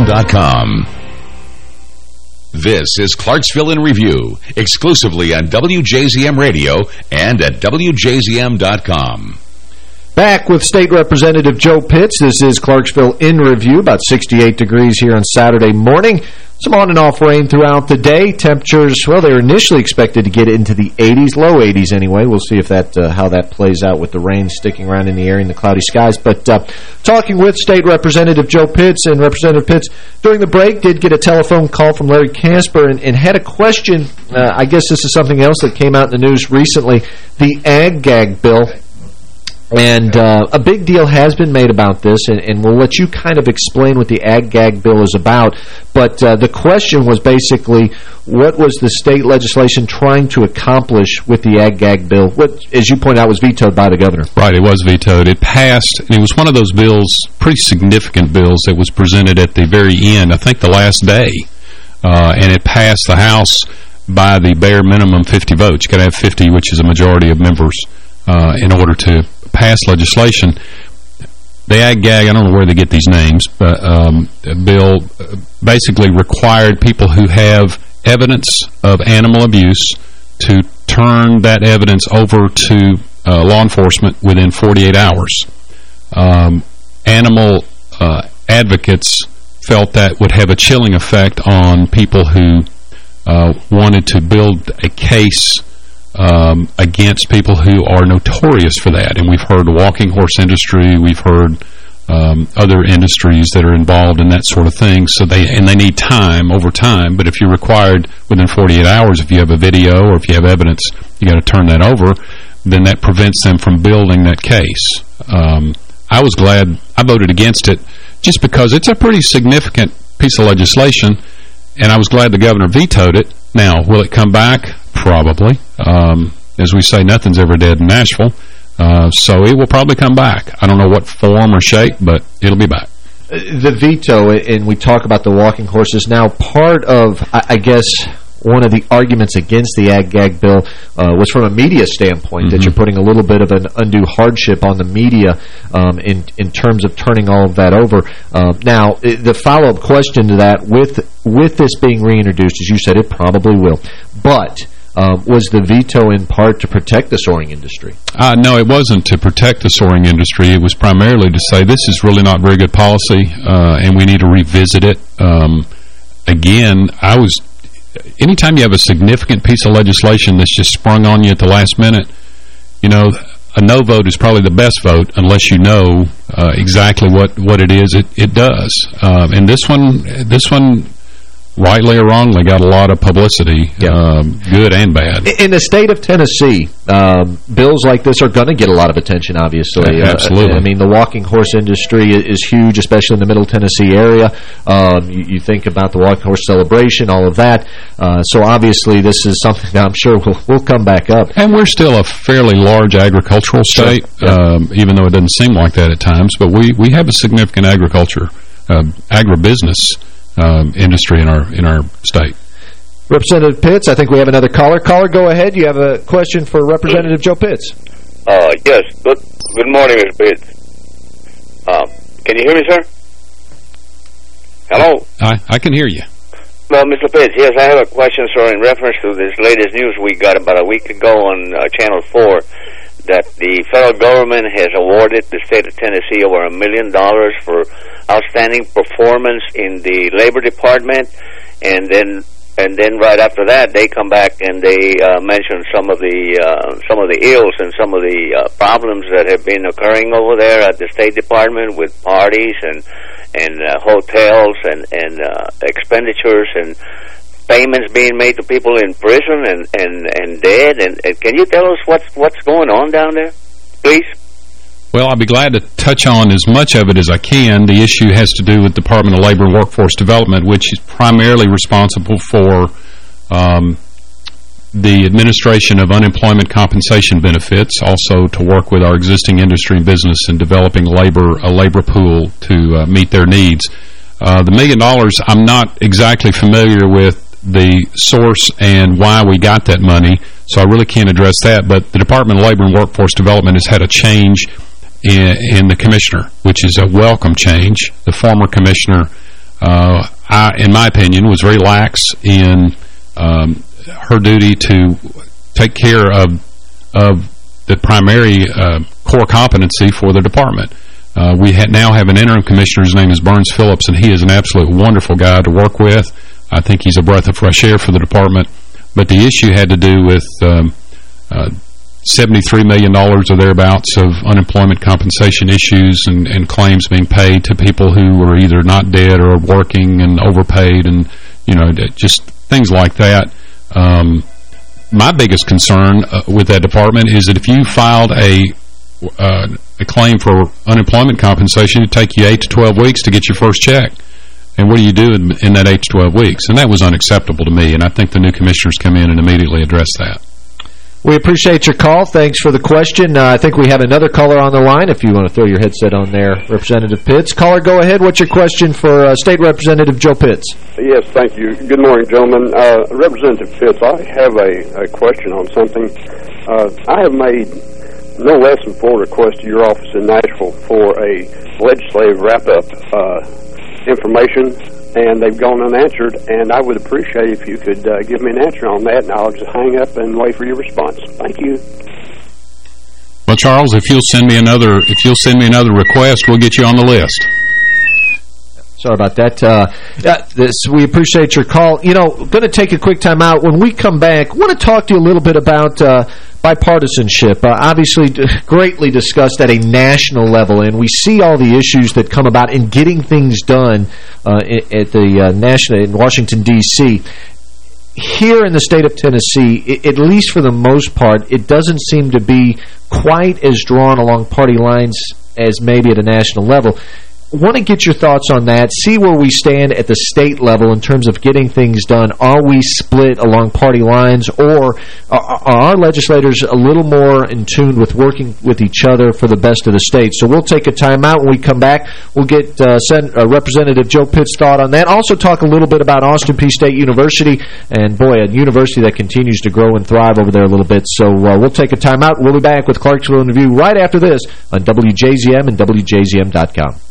this is Clarksville in Review, exclusively on WJZM Radio and at WJZM.com. Back with State Representative Joe Pitts. This is Clarksville in Review, about 68 degrees here on Saturday morning. Some on and off rain throughout the day. Temperatures, well, they were initially expected to get into the 80s, low 80s anyway. We'll see if that uh, how that plays out with the rain sticking around in the area and the cloudy skies. But uh, talking with State Representative Joe Pitts, and Representative Pitts, during the break, did get a telephone call from Larry Casper and, and had a question. Uh, I guess this is something else that came out in the news recently. The ag-gag bill and uh, a big deal has been made about this, and, and, we'll let you kind of explain what the ag-gag bill is about. But uh, the question was basically, what was the state legislation trying to accomplish with the ag-gag bill? What, as you point out, was vetoed by the governor. Right, it was vetoed. It passed, and it was one of those bills, pretty significant bills, that was presented at the very end, I think the last day. Uh, and it passed the House by the bare minimum 50 votes. you got to have 50, which is a majority of members, uh, in order to pass legislation. The ag-gag, I don't know where they get these names, but um, bill basically required people who have evidence of animal abuse to turn that evidence over to uh, law enforcement within 48 hours. Um, animal uh, advocates felt that would have a chilling effect on people who uh, wanted to build a case um, against people who are notorious for that. And we've heard walking horse industry, we've heard um, other industries that are involved in that sort of thing. So they and they need time over time. But if you're required within 48 hours, if you have a video or if you have evidence, you got to turn that over. Then that prevents them from building that case. Um, I was glad I voted against it just because it's a pretty significant piece of legislation, and I was glad the governor vetoed it. Now, will it come back? Probably. Um, as we say, nothing's ever dead in Nashville. Uh, so it will probably come back. I don't know what form or shape, but it'll be back. The veto, and we talk about the walking horses now, part of, I, guess one of the arguments against the ag-gag bill uh, was from a media standpoint, mm -hmm. that you're putting a little bit of an undue hardship on the media um, in, in terms of turning all of that over. Uh, now, the follow-up question to that, with, with this being reintroduced, as you said, it probably will. But... Um, was the veto in part to protect the soring industry? Uh, no, it wasn't to protect the soring industry. It was primarily to say this is really not very good policy, uh, and we need to revisit it. Um, again, I was anytime you have a significant piece of legislation that's just sprung on you at the last minute, you know, a no vote is probably the best vote unless you know uh, exactly what what it is it it does. Um, and this one this one rightly or wrongly, got a lot of publicity, yeah. um, good and bad. In the state of Tennessee, um, bills like this are going to get a lot of attention, obviously. Yeah, absolutely. Uh, I mean, the walking horse industry is huge, especially in the Middle Tennessee area. Um, you, you, think about the walking horse celebration, all of that. Uh, so obviously, this is something that I'm sure will will come back up. And we're still a fairly large agricultural state, sure. yeah. Um, even though it doesn't seem like that at times. But we, we have a significant agriculture, uh, agribusiness um, industry in our in our state. Representative Pitts, I think we have another caller. Caller, go ahead. You have a question for Representative Joe Pitts. Uh, yes. Good Good morning, Mr. Pitts. Uh, can you hear me, sir? Hello? I, I can hear you. Well, Mr. Pitts, yes, I have a question, sir, in reference to this latest news we got about a week ago on uh, Channel 4 that the federal government has awarded the state of Tennessee over a million dollars for outstanding performance in the labor department, and then and then right after that they come back and they uh, mention some of the uh, some of the ills and some of the uh, problems that have been occurring over there at the State Department with parties and and uh, hotels and and uh, expenditures and payments being made to people in prison and and and dead. And, and can you tell us what's what's going on down there, please? Well, I'll be glad to touch on as much of it as I can. The issue has to do with Department of Labor and Workforce Development, which is primarily responsible for um, the administration of unemployment compensation benefits, also to work with our existing industry and business in developing labor a labor pool to uh, meet their needs. Uh, the million dollars, I'm not exactly familiar with the source and why we got that money, so I really can't address that. But the Department of Labor and Workforce Development has had a change in, in the commissioner, which is a welcome change. The former commissioner, uh, I, in my opinion, was very lax in um, her duty to take care of of the primary uh, core competency for the department. Uh, we ha now have an interim commissioner. His name is Burns Phillips, and he is an absolute wonderful guy to work with. I think he's a breath of fresh air for the department. But the issue had to do with um, uh, $73 million or thereabouts of unemployment compensation issues and, and, claims being paid to people who were either not dead or working and overpaid and, you know, just things like that. Um, my biggest concern uh, with that department is that if you filed a uh, a claim for unemployment compensation, it'd take you 8 to 12 weeks to get your first check. And what do you do in, in that 8 to 12 weeks? And that was unacceptable to me, and I think the new commissioners come in and immediately address that. We appreciate your call. Thanks for the question. Uh, I think we have another caller on the line if you want to throw your headset on there, Representative Pitts. Caller, go ahead. What's your question for uh, State Representative Joe Pitts? Yes, thank you. Good morning, gentlemen. Uh, Representative Pitts, I have a, a question on something. Uh, I have made no less than four requests to your office in Nashville for a legislative wrap-up uh, information, and they've gone unanswered, and I would appreciate if you could uh, give me an answer on that, and I'll just hang up and wait for your response. Thank you. Well, Charles, if you'll send me another if you'll send me another request, we'll get you on the list. Sorry about that. Uh, this, we appreciate your call. You know, going to take a quick time out. When we come back, want to talk to you a little bit about uh, bipartisanship. Uh, obviously, greatly discussed at a national level, and we see all the issues that come about in getting things done uh, at the uh, national in Washington, D.C. Here in the state of Tennessee, at least for the most part, it doesn't seem to be quite as drawn along party lines as maybe at a national level want to get your thoughts on that, see where we stand at the state level in terms of getting things done. Are we split along party lines, or are, our legislators a little more in tune with working with each other for the best of the state? So we'll take a time out. When we come back, we'll get uh, Sen uh, Representative Joe Pitt's thought on that. Also talk a little bit about Austin Peay State University, and boy, a university that continues to grow and thrive over there a little bit. So uh, we'll take a time out. We'll be back with Clarksville in Review right after this on WJZM and WJZM.com.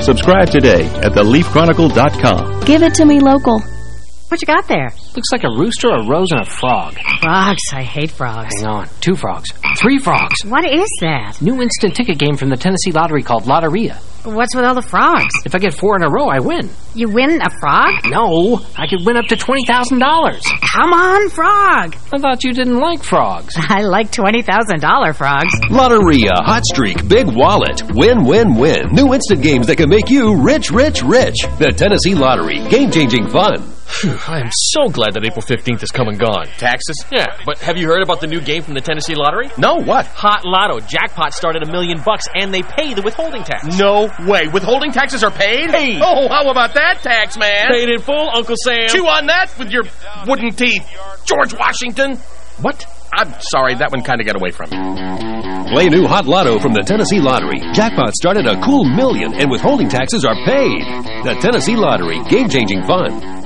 Subscribe today at theleafchronicle.com. Give it to me local. What you got there? Looks like a rooster, a rose, and a frog. Frogs. I hate frogs. Hang on. Two frogs. Three frogs. What is that? New instant ticket game from the Tennessee Lottery called Lotteria. What's with all the frogs? If I get four in a row, I win. You win a frog? No. I could win up to $20,000. Come on, frog. I thought you didn't like frogs. I like $20,000 frogs. Lotteria, Hot Streak, Big Wallet. Win, win, win. New instant games that can make you rich, rich, rich. The Tennessee Lottery. Game-changing fun. Whew, I am so glad that April 15th is come and gone. Taxes? Yeah, but have you heard about the new game from the Tennessee Lottery? No, what? Hot Lotto. Jackpot started a million bucks, and they pay the withholding tax. No way. Withholding taxes are paid? Paid. Oh, how about that, tax man? Paid in full, Uncle Sam. Chew on that with your wooden teeth. George Washington. What? I'm sorry, that one kind of got away from me. Play new Hot Lotto from the Tennessee Lottery. Jackpot started a cool million, and withholding taxes are paid. The Tennessee Lottery. Game-changing fun.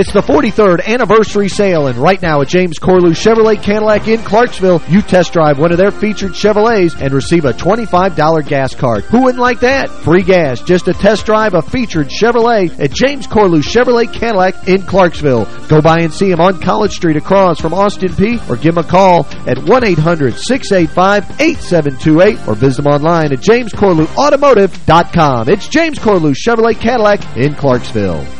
It's the 43rd anniversary sale, and right now at James Corlew Chevrolet Cadillac in Clarksville, you test drive one of their featured Chevrolets and receive a $25 gas card. Who wouldn't like that? Free gas, just a test drive a featured Chevrolet at James Corlew Chevrolet Cadillac in Clarksville. Go by and see him on College Street across from Austin Peay or give him a call at 1-800-685-8728, or visit him online at jamescorlewautomotive.com. It's James Corlew Chevrolet Cadillac in Clarksville.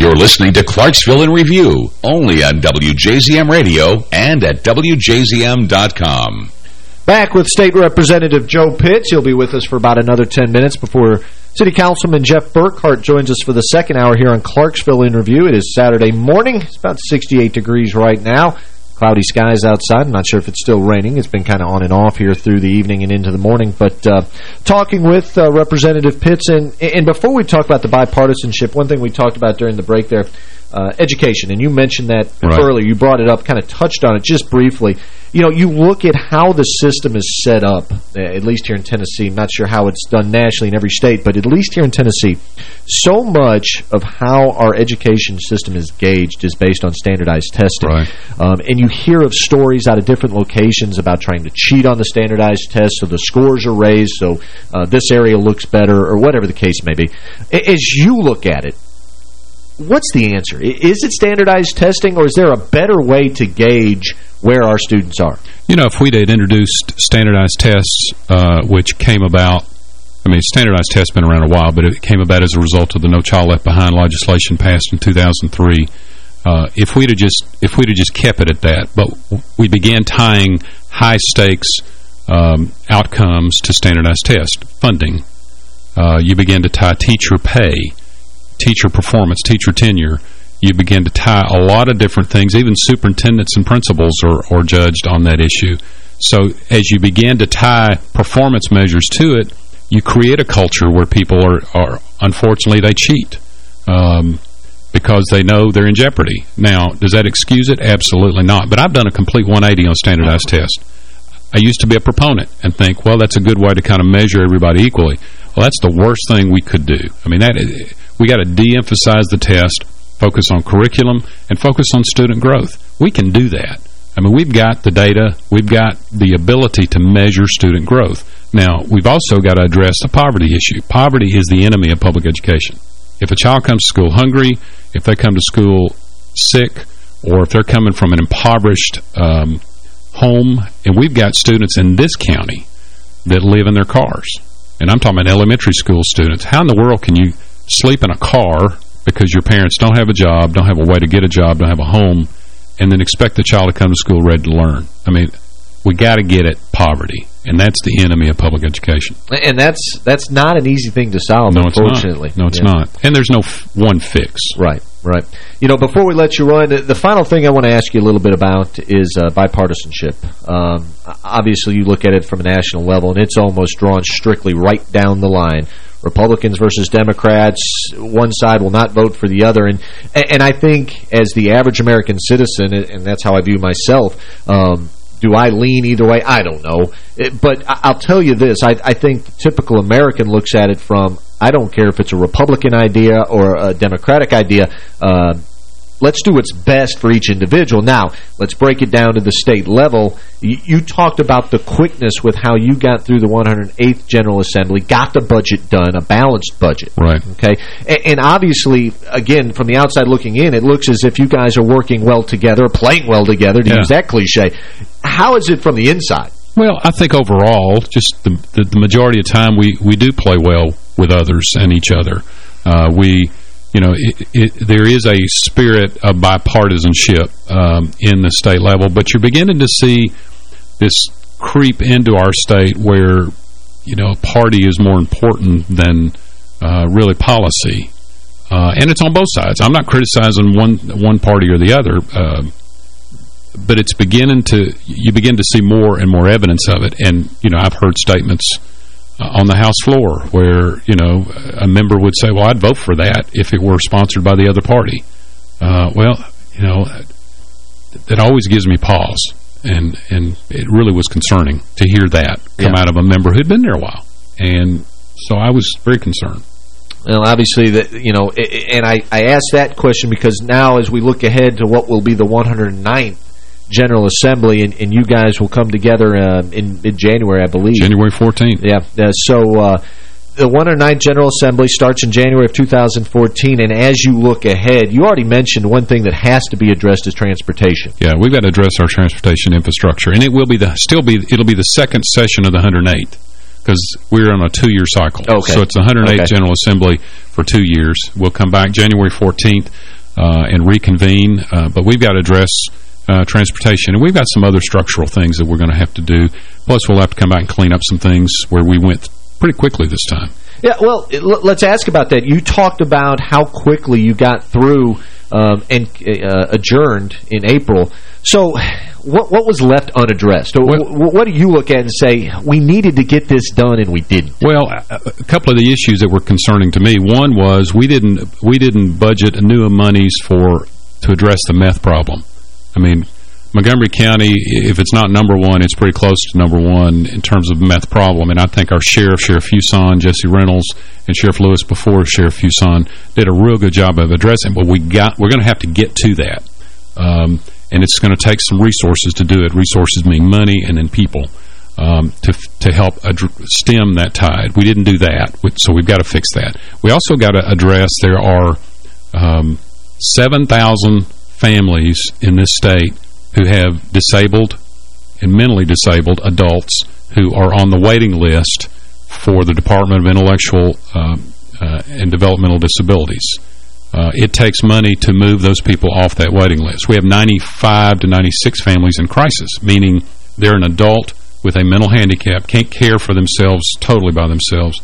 You're listening to Clarksville in Review, only on WJZM Radio and at WJZM.com. Back with State Representative Joe Pitts. He'll be with us for about another 10 minutes before City Councilman Jeff Burkhart joins us for the second hour here on Clarksville in Review. It is Saturday morning. It's about 68 degrees right now. Cloudy skies outside. I'm not sure if it's still raining. It's been kind of on and off here through the evening and into the morning. But uh, talking with uh, Representative Pitts, and, and before we talk about the bipartisanship, one thing we talked about during the break there, uh, education, and you mentioned that Right. earlier. You brought it up, kind of touched on it just briefly. You know, you look at how the system is set up, uh, at least here in Tennessee. I'm not sure how it's done nationally in every state, but at least here in Tennessee, so much of how our education system is gauged is based on standardized testing. Um, and you hear of stories out of different locations about trying to cheat on the standardized test so the scores are raised, so uh, this area looks better, or whatever the case may be. As you look at it, what's the answer? Is it standardized testing, or is there a better way to gauge where our students are? You know, if we'd had introduced standardized tests, uh, which came about, I mean, standardized tests been around a while, but it came about as a result of the No Child Left Behind legislation passed in 2003. Uh, if we'd have just if we'd have just kept it at that, but we began tying high stakes um, outcomes to standardized test funding. Uh, you begin to tie teacher pay, teacher performance, teacher tenure. You begin to tie a lot of different things. Even superintendents and principals are, are judged on that issue. So as you begin to tie performance measures to it, you create a culture where people are, are unfortunately, they cheat um, because they know they're in jeopardy. Now, does that excuse it? Absolutely not. But I've done a complete 180 on standardized tests. I used to be a proponent and think, well, that's a good way to kind of measure everybody equally. Well, that's the worst thing we could do. I mean, that we got to de-emphasize the test, focus on curriculum, and focus on student growth. We can do that. I mean, we've got the data. We've got the ability to measure student growth. Now, we've also got to address the poverty issue. Poverty is the enemy of public education. If a child comes to school hungry, if they come to school sick, or if they're coming from an impoverished um, home, and we've got students in this county that live in their cars. And I'm talking about elementary school students. How in the world can you sleep in a car because your parents don't have a job, don't have a way to get a job, don't have a home, and then expect the child to come to school ready to learn? I mean, we got to get at poverty, and that's the enemy of public education. And that's that's not an easy thing to solve, no, unfortunately. It's not. No, it's Yeah. not. And there's no one fix. Right, right. You know, before we let you run, the final thing I want to ask you a little bit about is uh, bipartisanship. Um, obviously, you look at it from a national level, and it's almost drawn strictly right down the line. Republicans versus Democrats, one side will not vote for the other. And and I think as the average American citizen, and that's how I view myself, um, do I lean either way? I don't know. But I'll tell you this. I, I think the typical American looks at it from, I don't care if it's a Republican idea or a Democratic idea. Uh, let's do what's best for each individual. Now, let's break it down to the state level. You, you talked about the quickness with how you got through the 108th General Assembly, got the budget done, a balanced budget. Right. Okay. And, and obviously, again, from the outside looking in, it looks as if you guys are working well together, playing well together, to Yeah. use that cliche. How is it from the inside? Well, I think overall, just the, the, the majority of time, we, we do play well with others and each other. Uh, we, you know, it, it, there is a spirit of bipartisanship um, in the state level, but you're beginning to see this creep into our state where, you know, a party is more important than uh, really policy. Uh, and it's on both sides. I'm not criticizing one one party or the other. Uh, but it's beginning to you begin to see more and more evidence of it and you know I've heard statements on the house floor where you know a member would say well I'd vote for that if it were sponsored by the other party. Uh, well you know that always gives me pause and and it really was concerning to hear that come Yeah. out of a member who'd been there a while. And so I was very concerned. Well, obviously, that you know, and I, I asked that question because now as we look ahead to what will be the 109th General Assembly, and, and you guys will come together uh, in mid-January, I believe. January 14th Yeah, uh, so uh, the 109th General Assembly starts in January of 2014, and as you look ahead, you already mentioned one thing that has to be addressed is transportation. Yeah, we've got to address our transportation infrastructure, and it will be the still be it'll be the second session of the 108th because we're on a two-year cycle. Okay. So it's the 108th Okay. General Assembly for two years. We'll come back January 14th uh, and reconvene, uh, but we've got to address uh, transportation, and we've got some other structural things that we're going to have to do. Plus, we'll have to come back and clean up some things where we went pretty quickly this time. Yeah, well, let's ask about that. You talked about how quickly you got through um, and uh, adjourned in April. So what what was left unaddressed? Or what do you look at and say, we needed to get this done and we didn't? Well, a, a couple of the issues that were concerning to me. One was we didn't we didn't budget new monies for to address the meth problem. I mean, Montgomery County, if it's not number one, it's pretty close to number one in terms of meth problem. And I think our sheriff, Sheriff Fuson, Jesse Reynolds, and Sheriff Lewis before Sheriff Fuson did a real good job of addressing. But we got we're going to have to get to that, um, and it's going to take some resources to do it. Resources mean money and then people um, to to help stem that tide. We didn't do that, so we've got to fix that. We also got to address there are um, 7,000 families in this state who have disabled and mentally disabled adults who are on the waiting list for the Department of Intellectual um, uh, and Developmental Disabilities. Uh, it takes money to move those people off that waiting list. We have 95 to 96 families in crisis, meaning they're an adult with a mental handicap, can't care for themselves totally by themselves,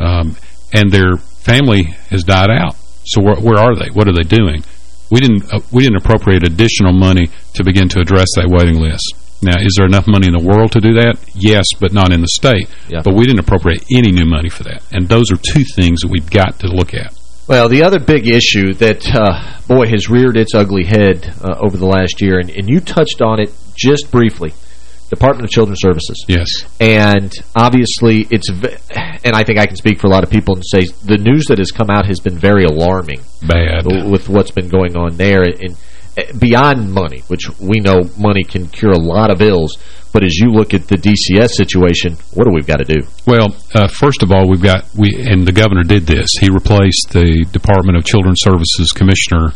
um, and their family has died out. So where, where are they? What are they doing? We didn't uh, we didn't appropriate additional money to begin to address that waiting list. Now, is there enough money in the world to do that? Yes, but not in the state. Yeah. But we didn't appropriate any new money for that. And those are two things that we've got to look at. Well, the other big issue that, uh, boy, has reared its ugly head uh, over the last year, and, and you touched on it just briefly, Department of Children's Services. Yes. And obviously, it's, and I think I can speak for a lot of people and say the news that has come out has been very alarming. Bad. With what's been going on there. And beyond money, which we know money can cure a lot of ills, but as you look at the DCS situation, what do we've got to do? Well, uh, first of all, we've got, we and the governor did this. He replaced the Department of Children's Services Commissioner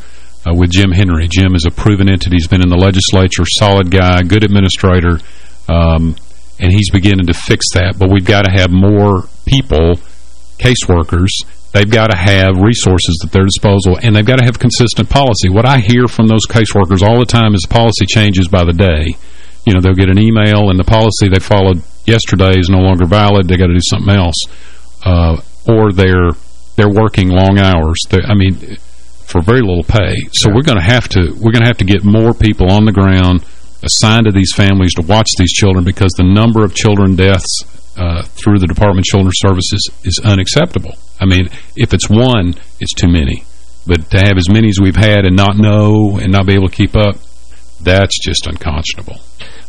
uh, with Jim Henry. Jim is a proven entity. He's been in the legislature, solid guy, good administrator, um, and he's beginning to fix that. But we've got to have more people, caseworkers, They've got to have resources at their disposal, and they've got to have consistent policy. What I hear from those caseworkers all the time is policy changes by the day. You know, they'll get an email, and the policy they followed yesterday is no longer valid. They got to do something else. Uh, or they're they're working long hours. They're, I mean, for very little pay. So yeah. we're going to have to we're going to have to get more people on the ground assigned to these families to watch these children because the number of children deaths uh, through the Department of Children's Services is unacceptable. I mean, if it's one, it's too many. But to have as many as we've had and not know and not be able to keep up, that's just unconscionable.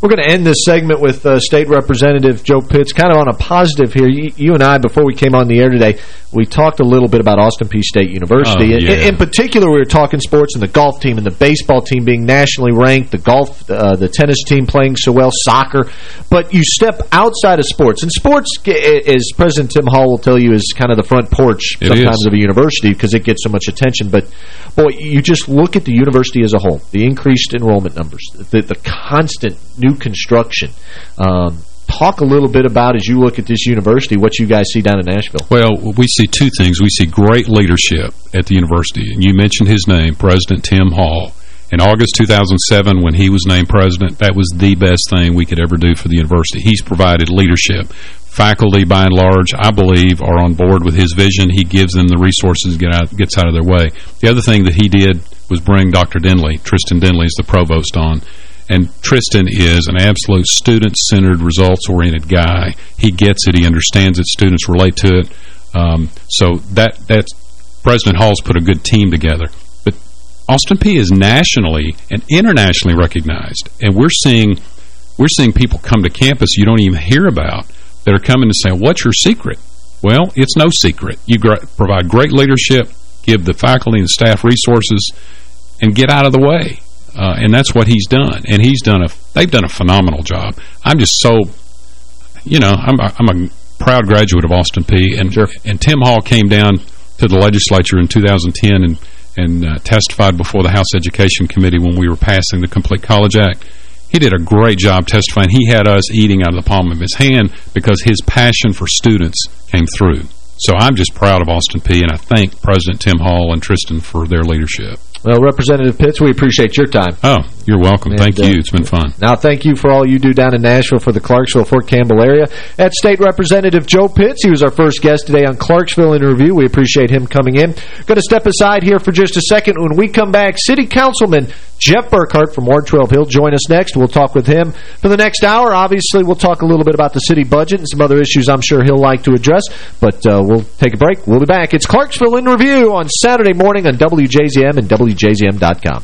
We're going to end this segment with uh, State Representative Joe Pitts. Kind of on a positive here. You, you, and I, before we came on the air today, we talked a little bit about Austin Peay State University. Oh, yeah. in, in, particular, we were talking sports and the golf team and the baseball team being nationally ranked, the golf, uh, the tennis team playing so well, soccer. But you step outside of sports. And sports, as President Tim Hall will tell you, is kind of the front porch it sometimes is. of a university because it gets so much attention. But, boy, you just look at the university as a whole, the increased enrollment numbers, the, the constant new construction. Um, talk a little bit about, as you look at this university, what you guys see down in Nashville. Well, we see two things. We see great leadership at the university. And you mentioned his name, President Tim Hall. In August 2007, when he was named president, that was the best thing we could ever do for the university. He's provided leadership. Faculty, by and large, I believe, are on board with his vision. He gives them the resources, get out, gets out of their way. The other thing that he did was bring Dr. Denley, Tristan Denley is the provost on. And Tristan is an absolute student-centered, results-oriented guy. He gets it. He understands it. Students relate to it. Um, so that that's President Hall's put a good team together. But Austin Peay is nationally and internationally recognized, and we're seeing we're seeing people come to campus you don't even hear about that are coming to say, "What's your secret?" Well, it's no secret. You provide great leadership, give the faculty and staff resources, and get out of the way. Uh, and that's what he's done. And he's done a, they've done a phenomenal job. I'm just so, you know, I'm a, I'm a proud graduate of Austin Peay. And, sure. and Tim Hall came down to the legislature in 2010 and, and uh, testified before the House Education Committee when we were passing the Complete College Act. He did a great job testifying. He had us eating out of the palm of his hand because his passion for students came through. So I'm just proud of Austin Peay. and I thank President Tim Hall and Tristan for their leadership. Well, Representative Pitts, we appreciate your time. Oh, you're welcome. And, thank uh, you. It's been fun. Now, thank you for all you do down in Nashville for the Clarksville, Fort Campbell area. At State Representative Joe Pitts, he was our first guest today on Clarksville in Review. We appreciate him coming in. Going to step aside here for just a second. When we come back, City Councilman Jeff Burkhart from Ward 12 Hill join us next. We'll talk with him for the next hour. Obviously, we'll talk a little bit about the city budget and some other issues I'm sure he'll like to address. But uh, we'll take a break. We'll be back. It's Clarksville in Review on Saturday morning on WJZM and WJZM.com.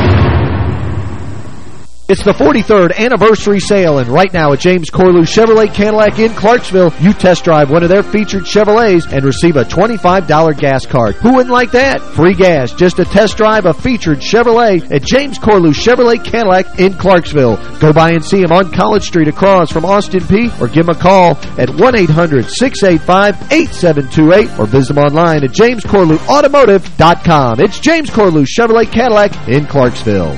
It's the 43rd anniversary sale, and right now at James Corlew Chevrolet Cadillac in Clarksville, you test drive one of their featured Chevrolets and receive a $25 gas card. Who wouldn't like that? Free gas, just a test drive a featured Chevrolet at James Corlew Chevrolet Cadillac in Clarksville. Go by and see him on College Street across from Austin Peay or give him a call at 1-800-685-8728, or visit him online at jamescorlewautomotive.com. It's James Corlew Chevrolet Cadillac in Clarksville.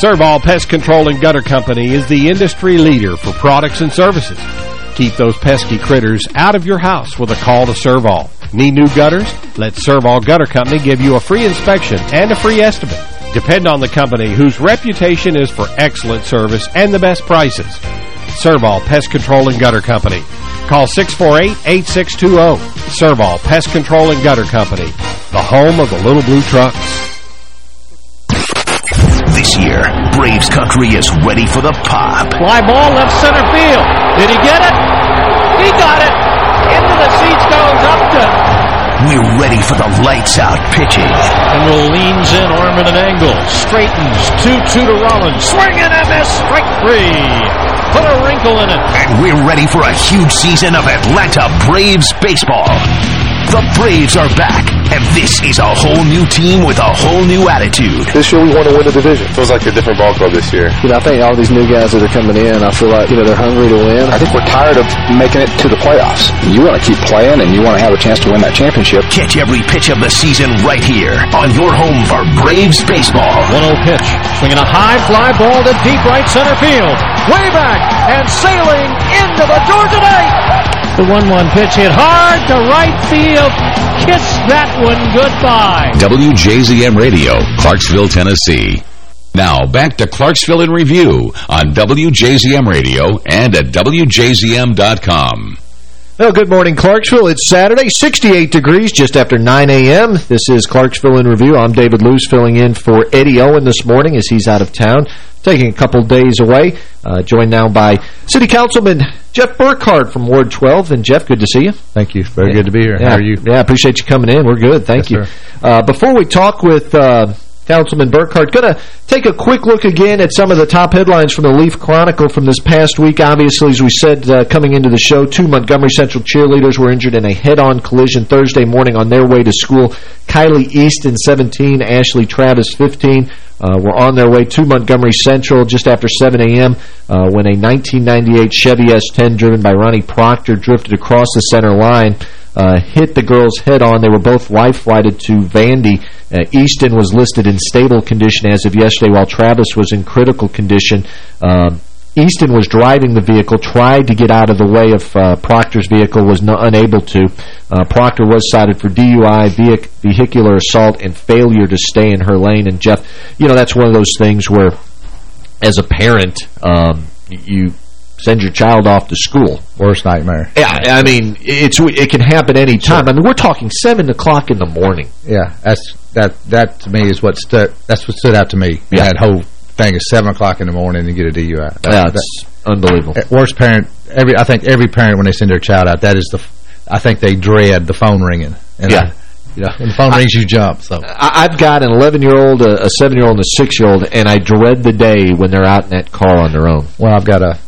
Servall Pest Control and Gutter Company is the industry leader for products and services. Keep those pesky critters out of your house with a call to Servall. Need new gutters? Let Servall Gutter Company give you a free inspection and a free estimate. Depend on the company whose reputation is for excellent service and the best prices. Servall Pest Control and Gutter Company. Call 648-8620. Servall Pest Control and Gutter Company, the home of the little blue trucks. This year, Braves country is ready for the pop. Fly ball left center field. Did he get it? He got it. Into the seats goes Upton. We're ready for the lights out pitching. And Emerald leans in, arm at an angle. Straightens. 2-2 to Rollins. Swing and a miss. Strike three. Put a wrinkle in it. And we're ready for a huge season of Atlanta Braves baseball. The Braves are back, and this is a whole new team with a whole new attitude. This year we want to win the division. Feels like a different ball club this year. You know, I think all these new guys that are coming in, I feel like, you know, they're hungry to win. I think we're tired of making it to the playoffs. You want to keep playing and you want to have a chance to win that championship. Catch every pitch of the season right here on your home for Braves baseball. 1-0 pitch. Swinging a high fly ball to deep right center field. Way back and sailing into the Georgia night. The 1-1 pitch hit hard to right field. Kiss that goodbye. WJZM Radio, Clarksville, Tennessee. Now, back to Clarksville in Review on WJZM Radio and at WJZM.com. Well, good morning, Clarksville. It's Saturday, 68 degrees, just after 9 a.m. This is Clarksville in Review. I'm David Luce filling in for Eddie Owen this morning as he's out of town, taking a couple days away. Uh, joined now by City Councilman Jeff Burkhart from Ward 12. And, Jeff, good to see you. Thank you. Very yeah. good to be here. Yeah. How are you? Yeah, appreciate you coming in. We're good. Thank yes, you. Uh, before we talk with... Uh, Councilman Burkhart. Going to take a quick look again at some of the top headlines from the Leaf Chronicle from this past week. Obviously, as we said uh, coming into the show, two Montgomery Central cheerleaders were injured in a head-on collision Thursday morning on their way to school. Kylie Easton, 17, Ashley Travis, 15, uh, were on their way to Montgomery Central just after 7 a.m. Uh, when a 1998 Chevy S10 driven by Ronnie Proctor drifted across the center line. Uh, hit the girls head-on. They were both life-flighted to Vandy. Uh, Easton was listed in stable condition as of yesterday, while Travis was in critical condition. Uh, Easton was driving the vehicle, tried to get out of the way of uh, Proctor's vehicle, was unable to. Uh, Proctor was cited for DUI, vehic vehicular assault, and failure to stay in her lane. And, Jeff, you know, that's one of those things where, as a parent, um, you send your child off to school. Worst nightmare. Yeah, I mean, it's it can happen any time. Sure. I mean, we're talking 7 o'clock in the morning. Yeah, that's that that to me is what stood that's what stood out to me. Yeah. That whole thing is 7 o'clock in the morning and get a DUI. That, yeah, it's unbelievable. Worst parent, every I think every parent when they send their child out, that is the, I think they dread the phone ringing. And yeah. I, you know, when the phone rings, you jump. So I, have got an 11-year-old, a 7-year-old, and a 6-year-old, and I dread the day when they're out in that car on their own. Well, I've got a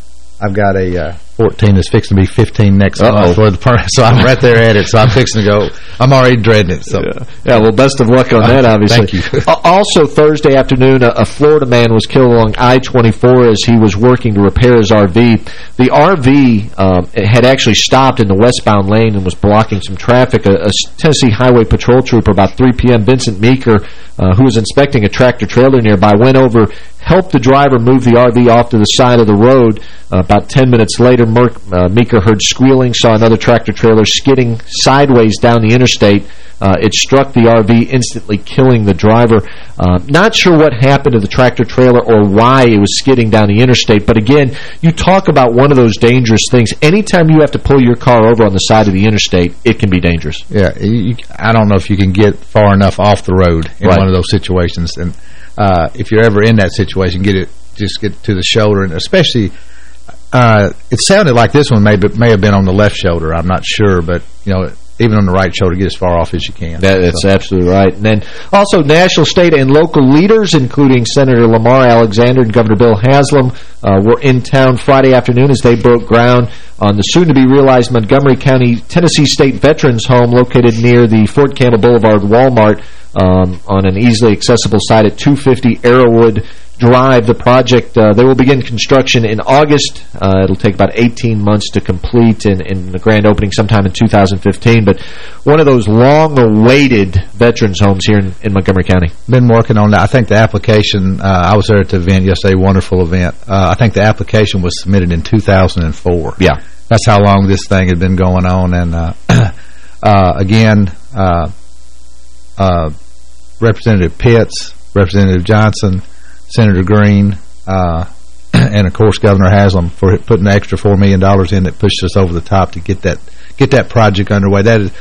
I've got a uh, 14 is fixing to be 15 next Uh-oh. month. For the so I'm right there at it. So I'm fixing to go. I'm already dreading it. So Yeah. Yeah, well, best of luck on that, obviously. Thank you. Uh, also, Thursday afternoon, a, a Florida man was killed along I-24 as he was working to repair his RV. The RV um, had actually stopped in the westbound lane and was blocking some traffic. A, a Tennessee Highway Patrol trooper, about 3 p.m., Vincent Meeker, uh, who was inspecting a tractor-trailer nearby, went over, helped the driver move the RV off to the side of the road. Uh, about 10 minutes later, Merk, uh, Meeker heard squealing, saw another tractor-trailer skidding sideways down the interstate. Uh, it struck the RV, instantly killing the driver. Uh, not sure what happened to the tractor-trailer or why it was skidding down the interstate, but again, you talk about one of those dangerous things. Anytime you have to pull your car over on the side of the interstate, it can be dangerous. Yeah, you, I don't know if you can get far enough off the road in Right. one of those situations. And uh, if you're ever in that situation, get it just get to the shoulder, and especially uh, it sounded like this one may may have been on the left shoulder. I'm not sure, but you know, even on the right shoulder, get as far off as you can. That, that's So- absolutely right. And then also national, state, and local leaders, including Senator Lamar Alexander and Governor Bill Haslam, uh, were in town Friday afternoon as they broke ground on the soon-to-be-realized Montgomery County Tennessee State Veterans Home located near the Fort Campbell Boulevard Walmart um, on an easily accessible site at 250 Arrowwood Drive. The project, uh, they will begin construction in August. Uh, it'll take about 18 months to complete in, in the grand opening sometime in 2015. But one of those long-awaited veterans homes here in, in Montgomery County. Been working on that. I think the application, uh, I was there at the event yesterday, wonderful event. Uh, I think the application was submitted in 2004. Yeah. That's how long this thing had been going on. And uh, uh, again, uh, uh, Representative Pitts, Representative Johnson, Senator Green, uh, and of course Governor Haslam for putting the extra $4 million in that pushed us over the top to get that get that project underway. That is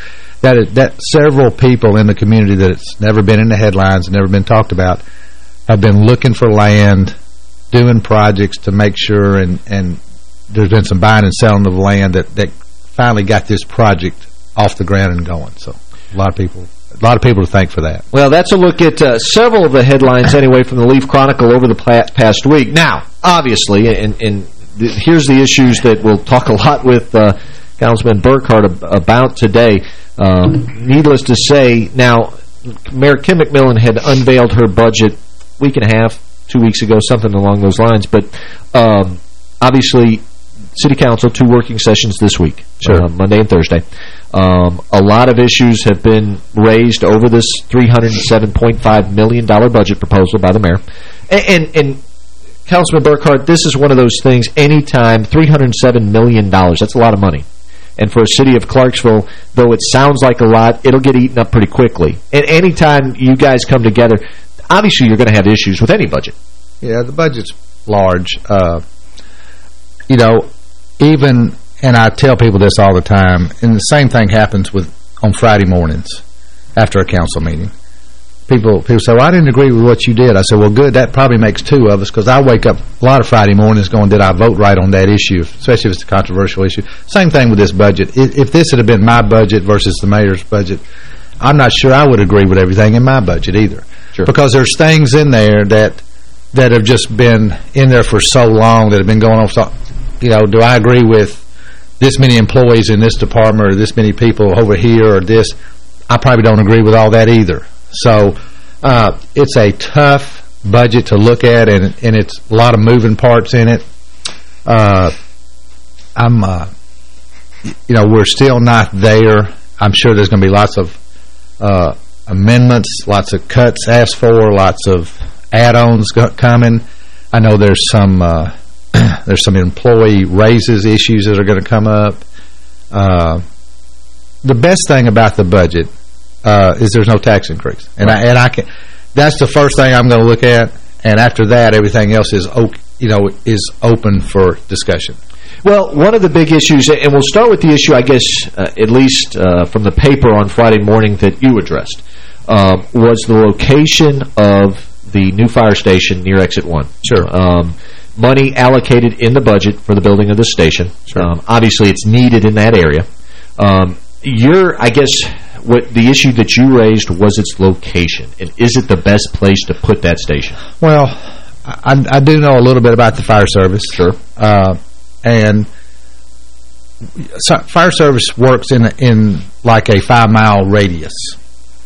that is that several people in the community that it's never been in the headlines, never been talked about, have been looking for land, doing projects to make sure, and and there's been some buying and selling of land that that finally got this project off the ground and going. So a lot of people, a lot of people to thank for that. Well, that's a look at uh, several of the headlines anyway from the Leaf Chronicle over the past week. Now, obviously, and, and th here's the issues that we'll talk a lot with uh, Councilman Burkhart ab about today. Um, needless to say, now, Mayor Kim McMillan had unveiled her budget week and a half, two weeks ago, something along those lines. But um, obviously, City Council, two working sessions this week, Sure. uh, Monday and Thursday. Um, a lot of issues have been raised over this $307.5 million budget proposal by the mayor. And, and, and Councilman Burkhardt, this is one of those things, anytime, $307 million, dollars, that's a lot of money. And for a city of Clarksville, though it sounds like a lot, it'll get eaten up pretty quickly. And anytime you guys come together, obviously you're going to have issues with any budget. Yeah, the budget's large. Uh, you know, even, and I tell people this all the time, and the same thing happens with on Friday mornings after a council meeting. People people say, well, I didn't agree with what you did. I said, well, good, that probably makes two of us, because I wake up a lot of Friday mornings going, did I vote right on that issue, especially if it's a controversial issue. Same thing with this budget. If, this had been my budget versus the mayor's budget, I'm not sure I would agree with everything in my budget either. Sure. Because there's things in there that that have just been in there for so long that have been going on. So, you know, do I agree with this many employees in this department or this many people over here or this? I probably don't agree with all that either. So uh, it's a tough budget to look at, and and it's a lot of moving parts in it. Uh, I'm, uh, you know, we're still not there. I'm sure there's going to be lots of uh, amendments, lots of cuts asked for, lots of add-ons coming. I know there's some uh, there's some employee raises issues that are going to come up. Uh, the best thing about the budget uh, is there's no tax increase, and I and I can. That's the first thing I'm going to look at, and after that, everything else is you know is open for discussion. Well, one of the big issues, and we'll start with the issue, I guess, uh, at least uh, from the paper on Friday morning that you addressed, um, was the location of the new fire station near Exit 1. Sure. Um, money allocated in the budget for the building of the station. Sure. Um, obviously, it's needed in that area. Um, your, I guess, what the issue that you raised was its location. And is it the best place to put that station? Well, I, I do know a little bit about the fire service. Sure. Uh, and so- fire service works in in like a five mile radius.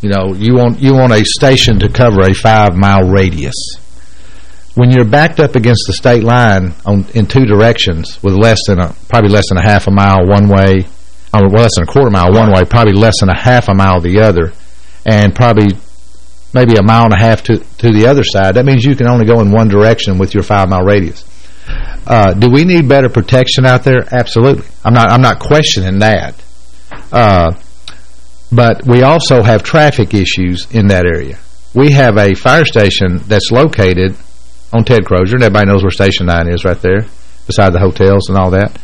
You know, you want you want a station to cover a five mile radius. When you're backed up against the state line on in two directions with less than a probably less than a half a mile one way, or less than a quarter mile one way, probably less than a half a mile the other, and probably maybe a mile and a half to to the other side. That means you can only go in one direction with your five mile radius. Uh, do we need better protection out there? Absolutely. I'm not. I'm not questioning that. Uh, but we also have traffic issues in that area. We have a fire station that's located on Ted Crozier, and everybody knows where Station 9 is right there, beside the hotels and all that.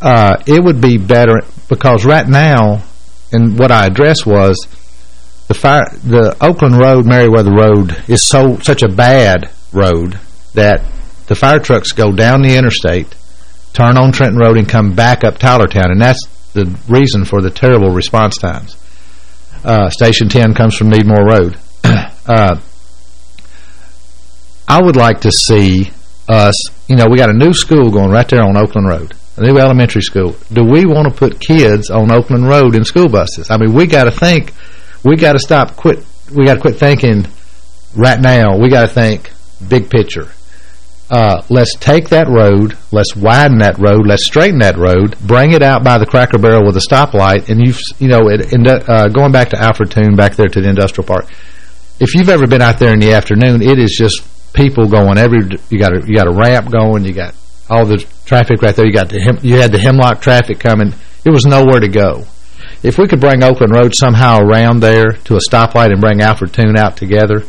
Uh, it would be better, because right now, and what I addressed was, the fire, the Oakland Road, Meriwether Road, is so such a bad road that the fire trucks go down the interstate, turn on Trenton Road, and come back up Tylertown, and that's the reason for the terrible response times. Uh, Station 10 comes from Needmore Road. uh, I would like to see us, you know, we got a new school going right there on Oakland Road, a new elementary school. Do we want to put kids on Oakland Road in school buses? I mean, we got to think, we got to stop, quit, we got to quit thinking right now. We got to think big picture. Uh, let's take that road, let's widen that road, let's straighten that road, bring it out by the Cracker Barrel with a stoplight, and you've, you know, it, uh, going back to Alfred Thun, back there to the industrial park, if you've ever been out there in the afternoon, it is just people going every, you got a, you got a ramp going, you got all the traffic right there, you got the, you had the Hemlock traffic coming, it was nowhere to go. If we could bring Oakland Road somehow around there to a stoplight and bring Alfred Thun out together,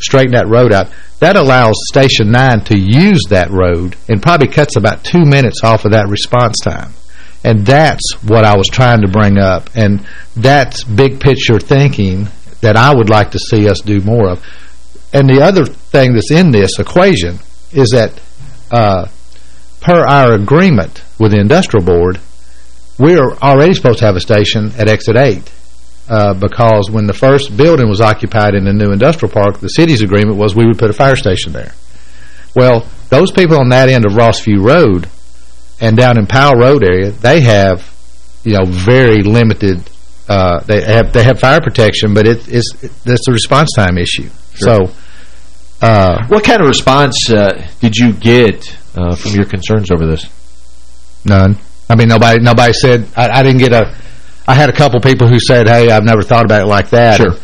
straighten that road out, that allows Station 9 to use that road and probably cuts about two minutes off of that response time. And that's what I was trying to bring up. And that's big picture thinking that I would like to see us do more of. And the other thing that's in this equation is that uh, per our agreement with the Industrial Board, we're already supposed to have a station at Exit 8 uh, because when the first building was occupied in the new industrial park, the city's agreement was we would put a fire station there. Well, those people on that end of Rossview Road and down in Powell Road area, they have, you know, very limited. Uh, they have they have fire protection, but it, it's it's a response time issue. Sure. So, uh, what kind of response uh, did you get uh, from your concerns over this? None. I mean, nobody nobody said I, I didn't get a I had a couple people who said, hey, I've never thought about it like that. Sure. And,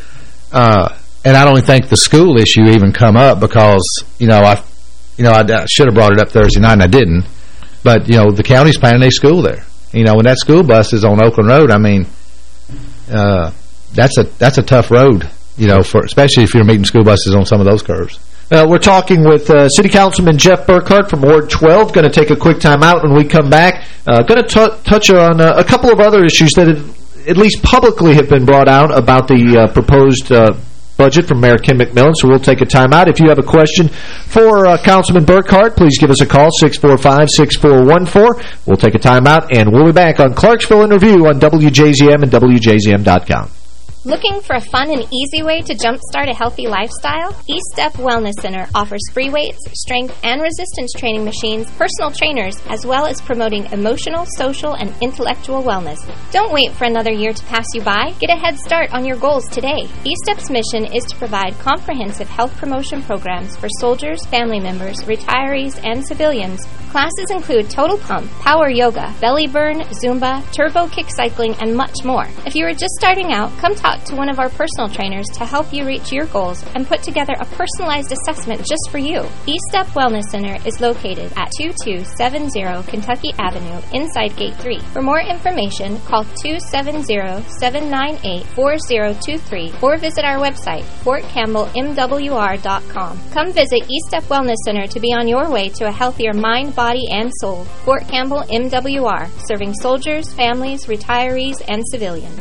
uh, and I don't think the school issue even come up because, you know, I you know, I, I should have brought it up Thursday night and I didn't. But, you know, the county's planning a school there. You know, when that school bus is on Oakland Road, I mean, uh, that's a that's a tough road, you know, for especially if you're meeting school buses on some of those curves. Uh, we're talking with uh, City Councilman Jeff Burkhart from Ward 12. Going to take a quick time out when we come back. Uh, going to touch on uh, a couple of other issues that have, at least publicly have been brought out about the uh, proposed uh, budget from Mayor Kim McMillan, so we'll take a time out. If you have a question for Councilman Burkhart, please give us a call, 645-6414. We'll take a time out, and we'll be back on Clarksville in Review on WJZM and WJZM.com. Looking for a fun and easy way to jumpstart a healthy lifestyle? E-Step Wellness Center offers free weights, strength, and resistance training machines, personal trainers, as well as promoting emotional, social, and intellectual wellness. Don't wait for another year to pass you by. Get a head start on your goals today. E-Step's mission is to provide comprehensive health promotion programs for soldiers, family members, retirees, and civilians. Classes include total pump, power yoga, belly burn, Zumba, turbo kick cycling, and much more. If you are just starting out, come talk to one of our personal trainers to help you reach your goals and put together a personalized assessment just for you. E-Step Wellness Center is located at 2270 Kentucky Avenue inside Gate 3. For more information, call 270-798-4023 or visit our website, fortcampbellmwr.com. Come visit E-Step Wellness Center to be on your way to a healthier mind, body, and soul. Fort Campbell MWR, serving soldiers, families, retirees, and civilians.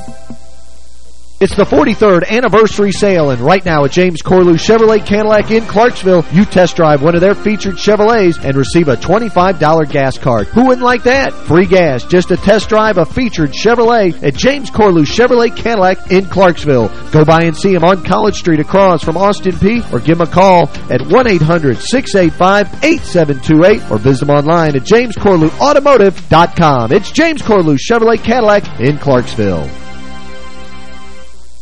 It's the 43rd anniversary sale, and right now at James Corlew Chevrolet Cadillac in Clarksville, you test drive one of their featured Chevrolets and receive a $25 gas card. Who wouldn't like that? Free gas, just a test drive a featured Chevrolet at James Corlew Chevrolet Cadillac in Clarksville. Go by and see him on College Street across from Austin Peay, or give him a call at 1-800-685-8728 or visit him online at jamescorlewautomotive.com. It's James Corlew Chevrolet Cadillac in Clarksville.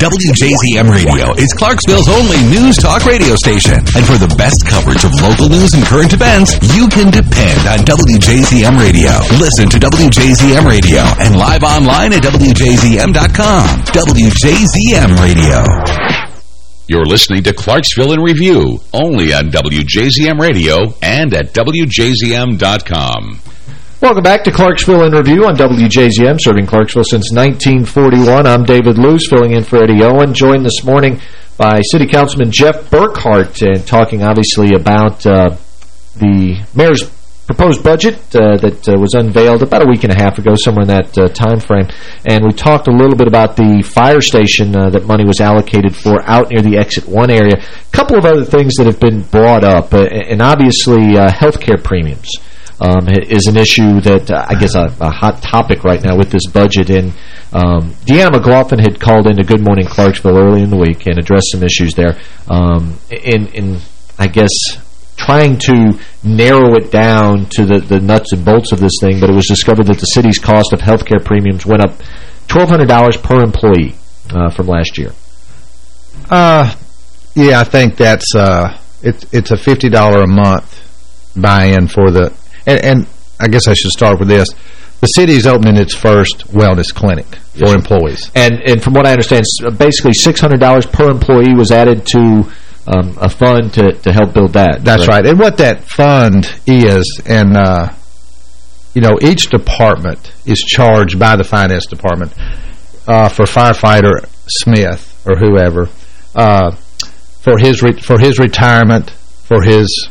WJZM Radio is Clarksville's only news talk radio station. And for the best coverage of local news and current events, you can depend on WJZM Radio. Listen to WJZM Radio and live online at WJZM.com. WJZM Radio. You're listening to Clarksville in Review, only on WJZM Radio and at WJZM.com. Welcome back to Clarksville in Review on WJZM, serving Clarksville since 1941. I'm David Luce, filling in for Eddie Owen, joined this morning by City Councilman Jeff Burkhart, and talking obviously about uh, the mayor's proposed budget uh, that uh, was unveiled about a week and a half ago, somewhere in that uh, time frame. And we talked a little bit about the fire station uh, that money was allocated for out near the Exit 1 area. A couple of other things that have been brought up, uh, and obviously uh, health care premiums um, is an issue that uh, I guess a, a, hot topic right now with this budget. And um, Deanna McLaughlin had called into Good Morning Clarksville early in the week and addressed some issues there. Um, in, in, I guess, trying to narrow it down to the, the nuts and bolts of this thing, but it was discovered that the city's cost of health care premiums went up $1,200 per employee uh, from last year. Uh, yeah, I think that's uh, it's it's a $50 a month buy-in for the and, and I guess I should start with this. The city is opening its first wellness clinic for yes. employees. And and from what I understand, basically $600 per employee was added to um, a fund to, to help build that. That's right. right. And what that fund is, and, uh, you know, each department is charged by the finance department uh, for firefighter Smith or whoever uh, for his for his retirement, for his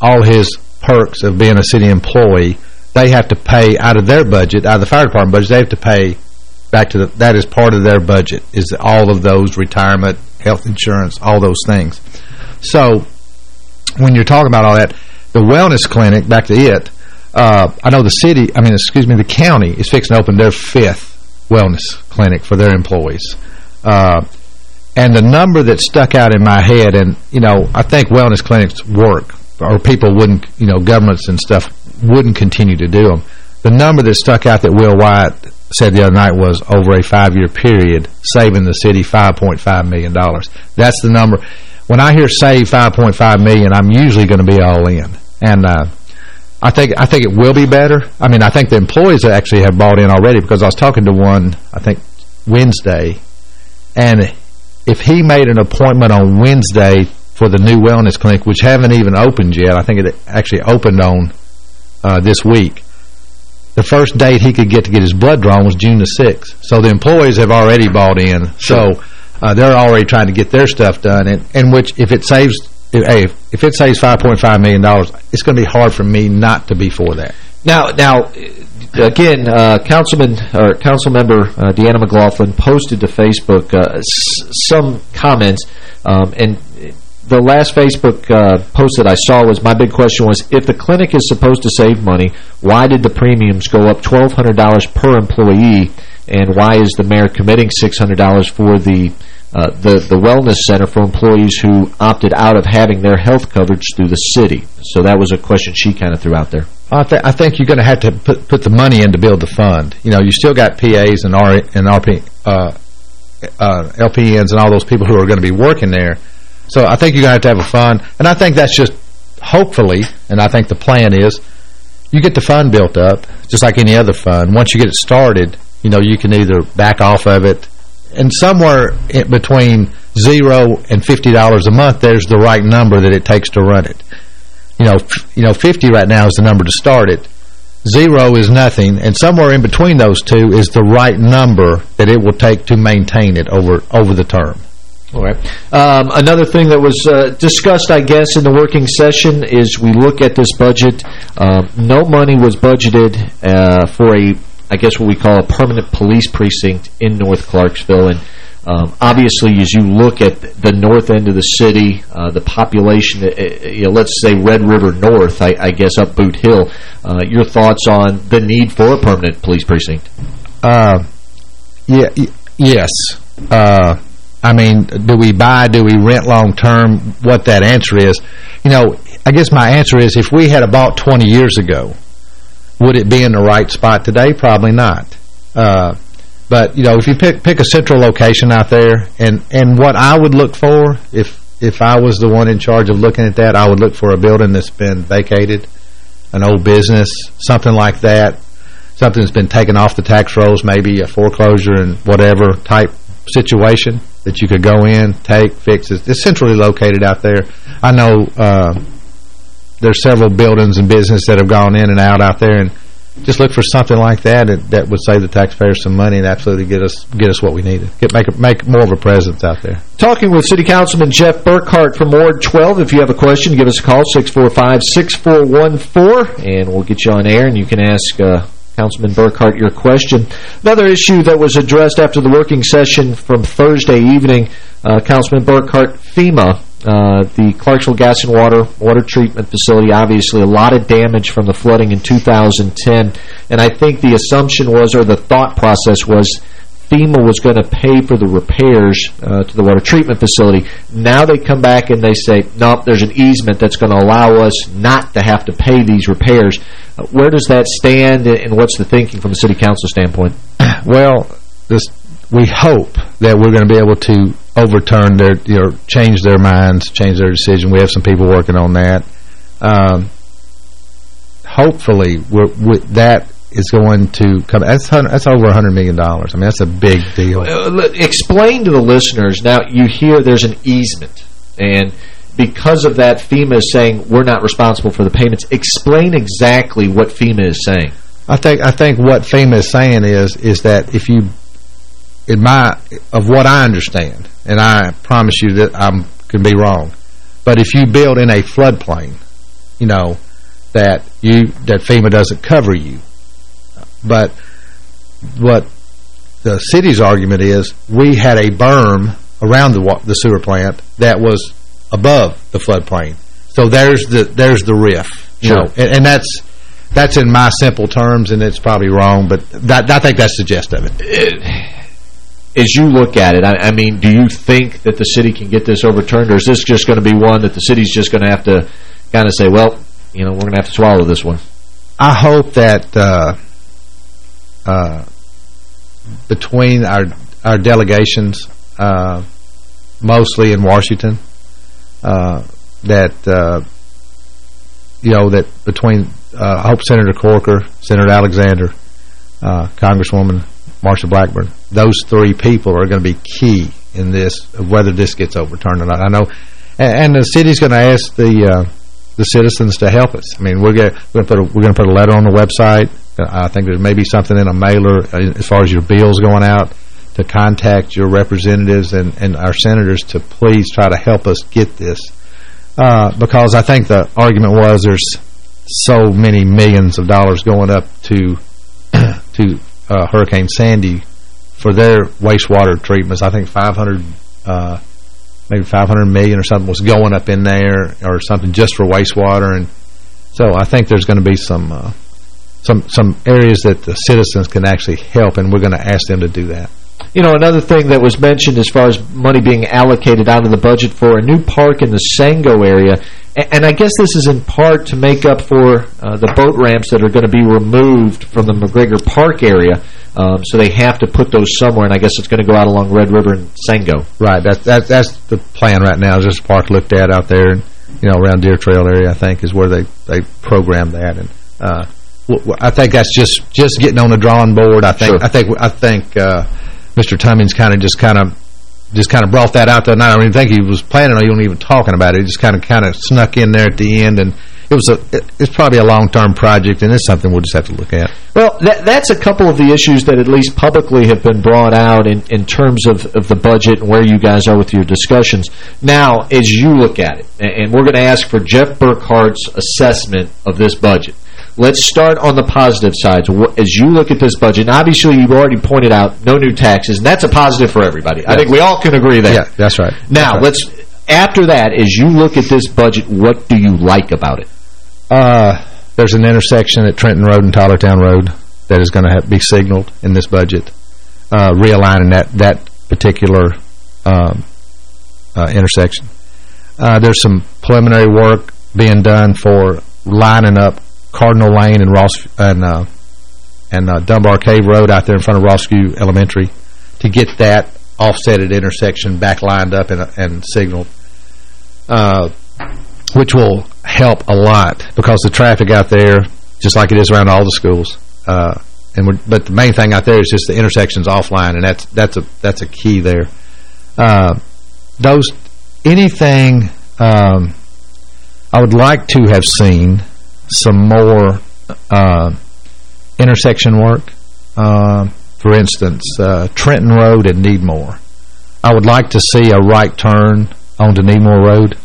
all his perks of being a city employee, they have to pay out of their budget, out of the fire department budget, they have to pay back to the, that is part of their budget, is all of those retirement, health insurance, all those things. So when you're talking about all that, the wellness clinic, back to it, uh, I know the city, I mean, excuse me, the county is fixing to open their fifth wellness clinic for their employees. Uh, and the number that stuck out in my head, and, you know, I think wellness clinics work or people wouldn't, you know, governments and stuff wouldn't continue to do them. The number that stuck out that Will Wyatt said the other night was over a five-year period, saving the city 5.5 million. dollars. That's the number. When I hear save 5.5 million, I'm usually going to be all in. And uh, I think I think it will be better. I mean, I think the employees actually have bought in already because I was talking to one, I think, Wednesday, and if he made an appointment on Wednesday for the new wellness clinic, which haven't even opened yet. I think it actually opened on uh, this week. The first date he could get to get his blood drawn was June the 6th. So the employees have already bought in. Sure. So uh, they're already trying to get their stuff done. And, and which, if it saves, if, hey, if it saves $5.5 million, dollars, it's going to be hard for me not to be for that. Now, now, again, uh, Councilman or Council Member uh, Deanna McLaughlin posted to Facebook uh, some comments, um, and the last Facebook uh, post that I saw was my big question was if the clinic is supposed to save money, why did the premiums go up $1,200 per employee and why is the mayor committing $600 for the uh, the, the wellness center for employees who opted out of having their health coverage through the city. So that was a question she kind of threw out there. I, th I think you're going to have to put put the money in to build the fund. You know, you still got PAs and R and RP, uh, uh, LPNs and all those people who are going to be working there. So I think you're going to have to have a fund. And I think that's just, hopefully, and I think the plan is, you get the fund built up, just like any other fund. Once you get it started, you know, you can either back off of it and somewhere between zero and $50 a month, there's the right number that it takes to run it. You know, you know, 50 right now is the number to start it. Zero is nothing, and somewhere in between those two is the right number that it will take to maintain it over over the term. All right. Um, another thing that was uh, discussed, I guess, in the working session is we look at this budget. Um, no money was budgeted uh, for a I guess what we call a permanent police precinct in North Clarksville. And um, obviously, as you look at the north end of the city, uh, the population, uh, uh, you know, let's say Red River North, I, I guess up Boot Hill, uh, your thoughts on the need for a permanent police precinct? Uh, yeah, yes. I mean, do we buy, do we rent long term? What that answer is, you know, I guess my answer is if we had bought 20 years ago, would it be in the right spot today? Probably not. Uh, but, you know, if you pick pick a central location out there, and, and what I would look for, if if I was the one in charge of looking at that, I would look for a building that's been vacated, an old business, something like that, something that's been taken off the tax rolls, maybe a foreclosure and whatever type situation that you could go in, take, fix it. It's centrally located out there. I know uh, there's several buildings and business that have gone in and out out there, and just look for something like that that, that would save the taxpayers some money and absolutely get us get us what we needed. Get make make more of a presence out there. Talking with City Councilman Jeff Burkhart from Ward 12. If you have a question, give us a call 645-6414, and we'll get you on air, and you can ask. Uh, Councilman Burkhart, your question. Another issue that was addressed after the working session from Thursday evening, uh, Councilman Burkhart, FEMA uh, the Clarksville Gas and Water water treatment facility, obviously a lot of damage from the flooding in 2010. And I think the assumption was, or the thought process was, FEMA was going to pay for the repairs uh, to the water treatment facility. Now they come back and they say, nope, there's an easement that's going to allow us not to have to pay these repairs. Uh, where does that stand and what's the thinking from a city council standpoint? Well, this we hope that we're going to be able to overturn their, you know, change their minds, change their decision. We have some people working on that. Um, hopefully, we, that is going to come. That's that's over a hundred million dollars. I mean, that's a big deal. Uh, explain to the listeners now. You hear there's an easement, and because of that, FEMA is saying we're not responsible for the payments. Explain exactly what FEMA is saying. I think I think what FEMA is saying is is that if you in my of what I understand, and I promise you that I'm can be wrong, but if you build in a floodplain, you know that you that FEMA doesn't cover you. But what the city's argument is, we had a berm around the the sewer plant that was above the floodplain. So there's the there's the riff, you sure. know, and, and that's that's in my simple terms, and it's probably wrong, but that, I think that's the gist of it. it as you look at it, I, I, mean, do you think that the city can get this overturned, or is this just going to be one that the city's just going to have to kind of say, well, you know, we're going to have to swallow this one? I hope that uh, uh, between our our delegations, uh, mostly in Washington, uh, that uh, you know that between I hope Senator Corker, Senator Alexander, Congresswoman Marsha Blackburn. Those three people are going to be key in this, of whether this gets overturned or not. I know, and, and the city's going to ask the the citizens to help us. I mean, we're going to put a, we're going to put a letter on the website. I think there may be something in a mailer uh, as far as your bills going out to contact your representatives and, and our senators to please try to help us get this. Uh, because I think the argument was there's so many millions of dollars going up to to uh, Hurricane Sandy for their wastewater treatments. I think 500, uh, maybe 500 million or something was going up in there or something just for wastewater. And so I think there's going to be some uh, some some areas that the citizens can actually help, and we're going to ask them to do that. You know, another thing that was mentioned as far as money being allocated out of the budget for a new park in the Sango area, and I guess this is in part to make up for uh, the boat ramps that are going to be removed from the McGregor Park area, um, so they have to put those somewhere, and I guess it's going to go out along Red River and Sango. Right, that, that, that's the plan right now, is this park looked at out there, and, you know, around Deer Trail area, I think, is where they, they programmed that, and uh, I think that's just just getting on the drawing board. I think sure. I think I think uh, Mr. Tummings kind of just kind of just kind of brought that out there. And I don't even think he was planning on even talking about it. He just kind of kind of snuck in there at the end, and it was a it's probably a long term project, and it's something we'll just have to look at. Well, that, that's a couple of the issues that at least publicly have been brought out in in terms of of the budget and where you guys are with your discussions. Now, as you look at it, and we're going to ask for Jeff Burkhart's assessment of this budget. Let's start on the positive side. As you look at this budget, and obviously you've already pointed out no new taxes, and that's a positive for everybody. Yes. I think we all can agree there. Yeah, that's right. Now, that's right. let's after that, as you look at this budget, what do you like about it? Uh, there's an intersection at Trenton Road and Tylertown Road that is going to be signaled in this budget, uh, realigning that, that particular um, uh, intersection. Uh, there's some preliminary work being done for lining up Cardinal Lane and Ross and uh, and uh, Dunbar Cave Road out there in front of Rossview Elementary to get that offsetted intersection back lined up and, and signaled, uh, which will help a lot because the traffic out there, just like it is around all the schools, uh, and but the main thing out there is just the intersections offline, and that's that's a that's a key there. Uh, those anything um, I would like to have seen some more uh, intersection work. Uh, for instance, uh, Trenton Road and Needmore. I would like to see a right turn onto Needmore Road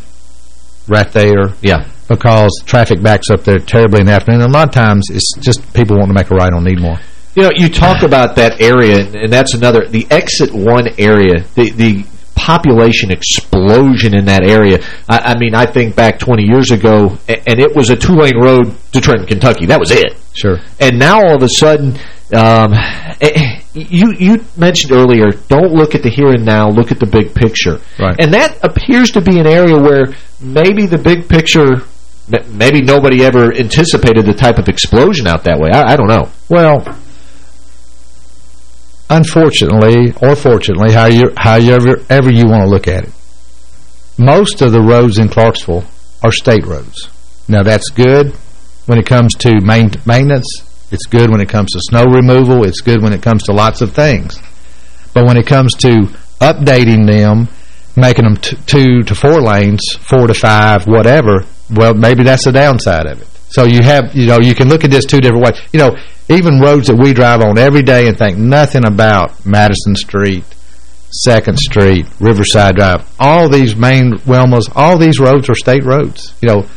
right there. Yeah. Because traffic backs up there terribly in the afternoon. And a lot of times it's just people want to make a right on Needmore. You know, you talk about that area, and that's another, the exit one area, the, the population explosion in that area. I, I, mean, I think back 20 years ago, and it was a two-lane road to Trenton, Kentucky. That was it. Sure. And now all of a sudden, um, eh, you you mentioned earlier, don't look at the here and now, look at the big picture. Right. And that appears to be an area where maybe the big picture, maybe nobody ever anticipated the type of explosion out that way. I, I don't know. Well, unfortunately or fortunately, how you however ever you want to look at it, most of the roads in Clarksville are state roads. Now that's good when it comes to main maintenance. It's good when it comes to snow removal. It's good when it comes to lots of things. But when it comes to updating them, making them two to four lanes, four to five, whatever, well, maybe that's the downside of it. So you have, you know, you can look at this two different ways. You know, even roads that we drive on every day and think nothing about Madison Street, 2nd Street, Riverside Drive, all these main Wilmas, all these roads are state roads. You know,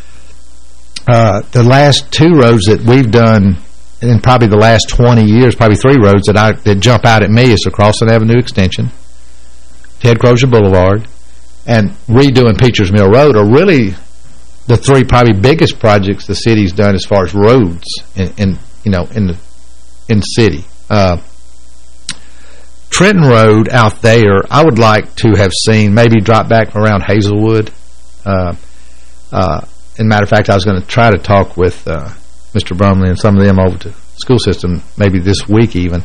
uh, the last two roads that we've done in probably the last 20 years, probably three roads that I that jump out at me is the Crossland Avenue Extension, Ted Crozier Boulevard, and redoing Peachers Mill Road are really the three probably biggest projects the city's done as far as roads in, in you know in the in city. Uh, Trenton Road out there, I would like to have seen maybe drop back around Hazelwood. Uh, uh, in matter of fact, I was going to try to talk with uh, Mr. Brumley and some of them over to school system maybe this week even,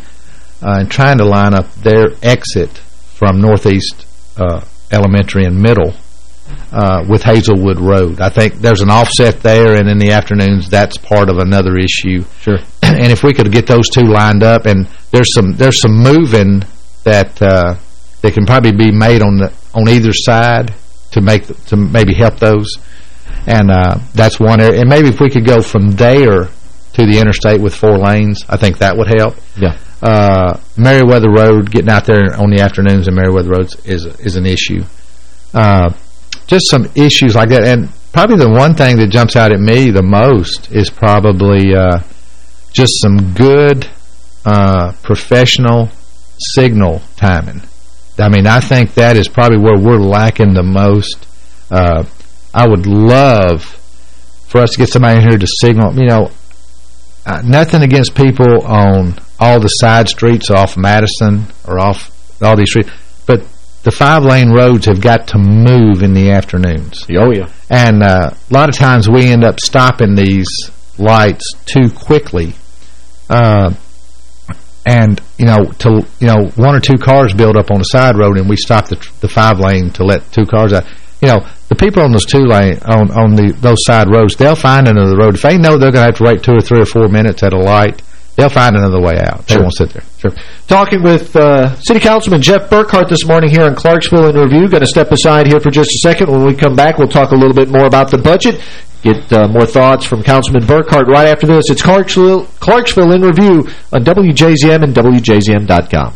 uh, and trying to line up their exit from Northeast uh, Elementary and Middle uh, with Hazelwood Road. I think there's an offset there, and in the afternoons, that's part of another issue. Sure. and if we could get those two lined up, and there's some there's some moving that uh, that can probably be made on the on either side to make to maybe help those, and uh, that's one area. And maybe if we could go from there to the interstate with four lanes, I think that would help. Yeah. Uh, Meriwether Road, getting out there on the afternoons in Meriwether Roads is is an issue. Uh, just some issues like that. And probably the one thing that jumps out at me the most is probably uh, just some good uh, professional signal timing. I mean, I think that is probably where we're lacking the most. Uh, I would love for us to get somebody in here to signal. You know, uh, nothing against people on all the side streets off Madison or off all these streets, the five-lane roads have got to move in the afternoons. Oh, yeah. And uh, a lot of times we end up stopping these lights too quickly. Uh, and, you know, to you know, one or two cars build up on the side road and we stop the, the five-lane to let two cars out. You know, the people on those two lane on on the those side roads, they'll find another road. If they know they're going to have to wait two or three or four minutes at a light, they'll find another way out. They Sure. won't sit there. Sure. Talking with uh, City Councilman Jeff Burkhart this morning here in Clarksville in Review. Going to step aside here for just a second. When we come back, we'll talk a little bit more about the budget. Get uh, more thoughts from Councilman Burkhart right after this. It's Clarksville, Clarksville in Review on WJZM and WJZM.com.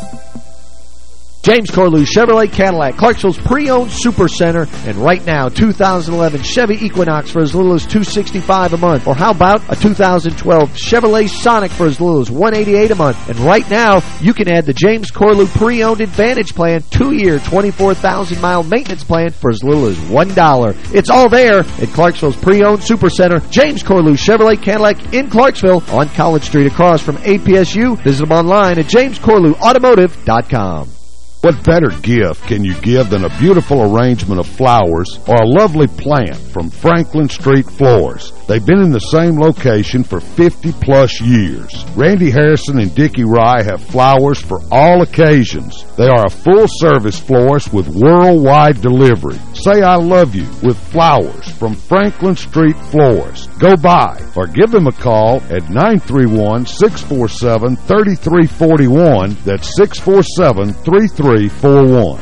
James Corlew Chevrolet Cadillac, Clarksville's pre-owned super center, and right now 2011 Chevy Equinox for as little as 265 a month. Or how about a 2012 Chevrolet Sonic for as little as 188 a month. And right now you can add the James Corlew pre-owned Advantage plan, two-year 24,000-mile maintenance plan for as little as $1. It's all there at Clarksville's pre-owned super center, James Corlew Chevrolet Cadillac in Clarksville on College Street across from APSU. Visit them online at jamescorlewautomotive.com. What better gift can you give than a beautiful arrangement of flowers or a lovely plant from Franklin Street Flowers? They've been in the same location for 50-plus years. Randy Harrison and Dickie Rye have flowers for all occasions. They are a full-service florist with worldwide delivery. Say I love you with flowers from Franklin Street Florist. Go by or give them a call at 931-647-3341. That's 647-3341.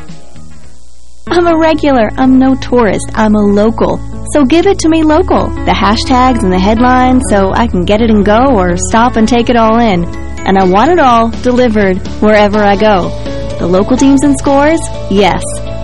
I'm a regular. I'm no tourist. I'm a local. So give it to me local. The hashtags and the headlines so I can get it and go or stop and take it all in. And I want it all delivered wherever I go. The local teams and scores? Yes.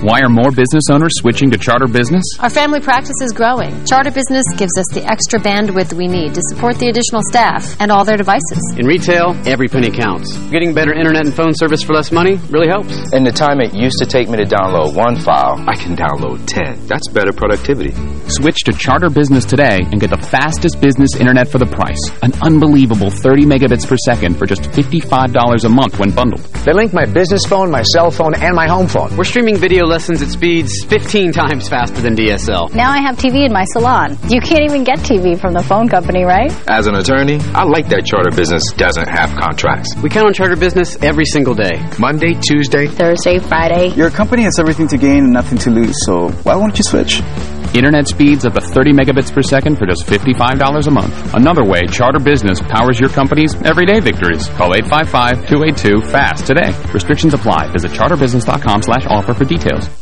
Why are more business owners switching to charter business? Our family practice is growing. Charter Business gives us the extra bandwidth we need to support the additional staff and all their devices. In retail, every penny counts. Getting better internet and phone service for less money really helps. In the time it used to take me to download one file, I can download 10. That's better productivity. Switch to charter business today and get the fastest business internet for the price. An unbelievable 30 megabits per second for just $55 a month when bundled. They link my business phone, my cell phone, and my home phone. We're streaming video lessons at speeds 15 times faster than DSL. Now I have TV in my salon. You can't even get TV from the phone company, right? As an attorney, I like that charter business doesn't have contracts. We count on charter business every single day. Monday, Tuesday, Thursday, Friday. Your company has everything to gain and nothing to lose, so why won't you switch? Internet speeds up to 30 megabits per second for just $55 a month. Another way Charter Business powers your company's everyday victories. Call 855-282-FAST today. Restrictions apply. Visit charterbusiness.com slash offer for details.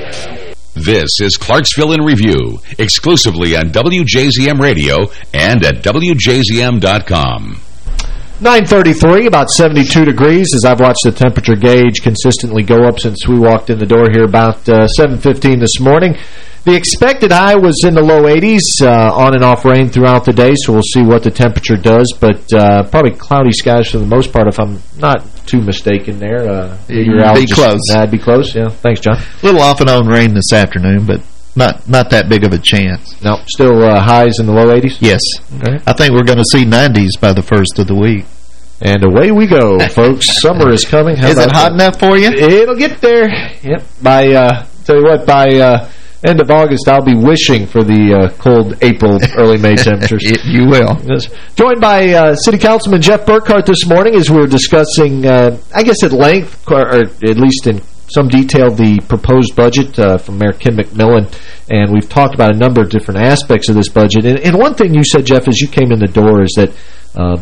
This is Clarksville in Review, exclusively on WJZM Radio and at WJZM.com. 933, about 72 degrees, as I've watched the temperature gauge consistently go up since we walked in the door here about uh, 7.15 this morning. The expected high was in the low 80s, uh, on and off rain throughout the day, so we'll see what the temperature does, but uh, probably cloudy skies for the most part, if I'm not too mistaken there. Uh, be close. That'd be close, yeah. Thanks, John. A little off and on rain this afternoon, but not not that big of a chance. No, still uh, highs in the low 80s? Yes. Okay. I think we're going to see 90s by the first of the week. And away we go, folks. Summer is coming. How is it hot enough for you? It'll get there. Yep. By, uh, tell you what, by uh, end of August, I'll be wishing for the uh, cold April, early May temperatures. you will. Yes. Joined by uh, City Councilman Jeff Burkhart this morning as we are discussing, uh, I guess at length, or at least in some detail, the proposed budget uh, from Mayor Kim McMillan. And we've talked about a number of different aspects of this budget. And, and one thing you said, Jeff, as you came in the door is that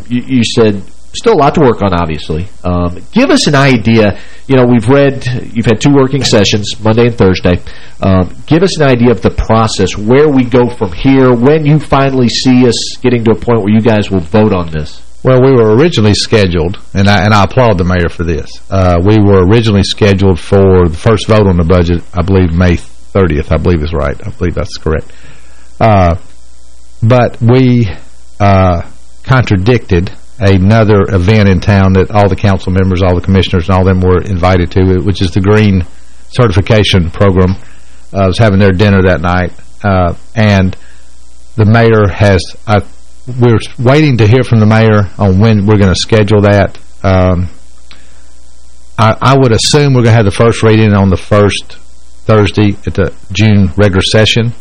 you, you said still a lot to work on, obviously. Um, give us an idea. You know, we've read, you've had two working sessions, Monday and Thursday. Um, give us an idea of the process, where we go from here, when you finally see us getting to a point where you guys will vote on this. Well, we were originally scheduled, and I, and I applaud the mayor for this. Uh, we were originally scheduled for the first vote on the budget, I believe May 30th, I believe is right. I believe that's correct. Uh, but we uh, contradicted another event in town that all the council members, all the commissioners, and all them were invited to, which is the Green Certification Program. I was having their dinner that night, uh, and the mayor has, I, we're waiting to hear from the mayor on when we're going to schedule that. Um, I, I would assume we're going to have the first reading on the first Thursday at the June regular session,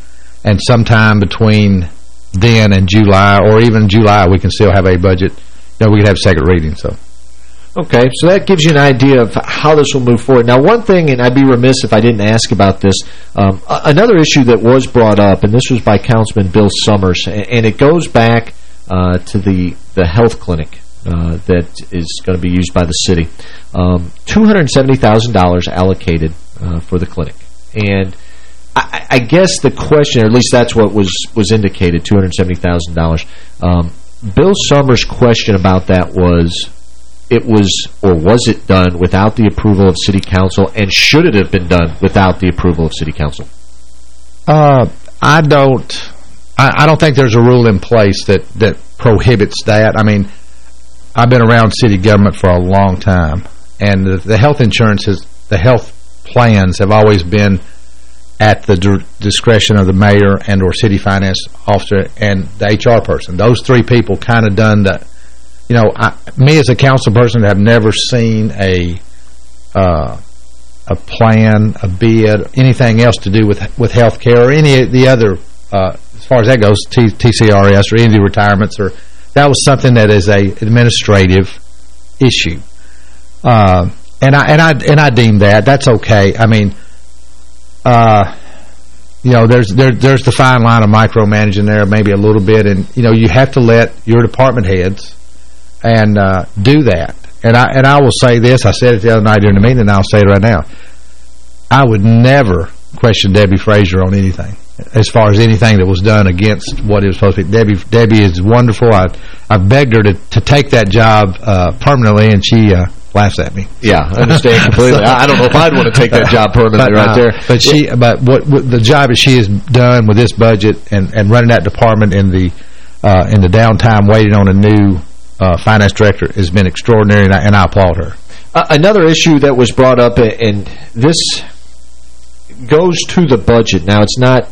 and sometime between then and July, or even July, we can still have a budget no, we could have second reading, so. Okay, so that gives you an idea of how this will move forward. Now, one thing, and I'd be remiss if I didn't ask about this, um, another issue that was brought up, and this was by Councilman Bill Summers, and it goes back uh, to the, the health clinic uh, that is going to be used by the city. Um, $270,000 allocated uh, for the clinic. And I, I, guess the question, or at least that's what was, was indicated, $270,000. Um, Bill Summers' question about that was, it was, or was it done without the approval of City Council, and should it have been done without the approval of City Council? Uh, I don't, I, I don't think there's a rule in place that, that prohibits that. I mean, I've been around city government for a long time, and the, the health insurances, the health plans have always been at the discretion of the mayor and or city finance officer and the HR person. Those three people kind of done the, you know, I, me as a council person have never seen a uh, a plan, a bid, anything else to do with with health care or any of the other, uh, as far as that goes, T TCRS or any of the retirements or that was something that is a administrative issue. Uh, and I and I and I deem that that's okay. I mean, uh, you know, there's there, there's the fine line of micromanaging there, maybe a little bit, and you know, you have to let your department heads and uh, do that. And I and I will say this: I said it the other night during the meeting, and I'll say it right now. I would never question Debbie Frazier on anything, as far as anything that was done against what it was supposed to be. Debbie Debbie is wonderful. I I begged her to to take that job uh, permanently, and she uh, laughs at me. Yeah, I understand completely. I don't know if I'd want to take that job permanently but, right there. But she, but what, what, the job that she has done with this budget and and running that department in the uh, in the downtime, waiting on a new uh, finance director has been extraordinary, and I, and I applaud her. Uh, another issue that was brought up, and this goes to the budget. Now, it's not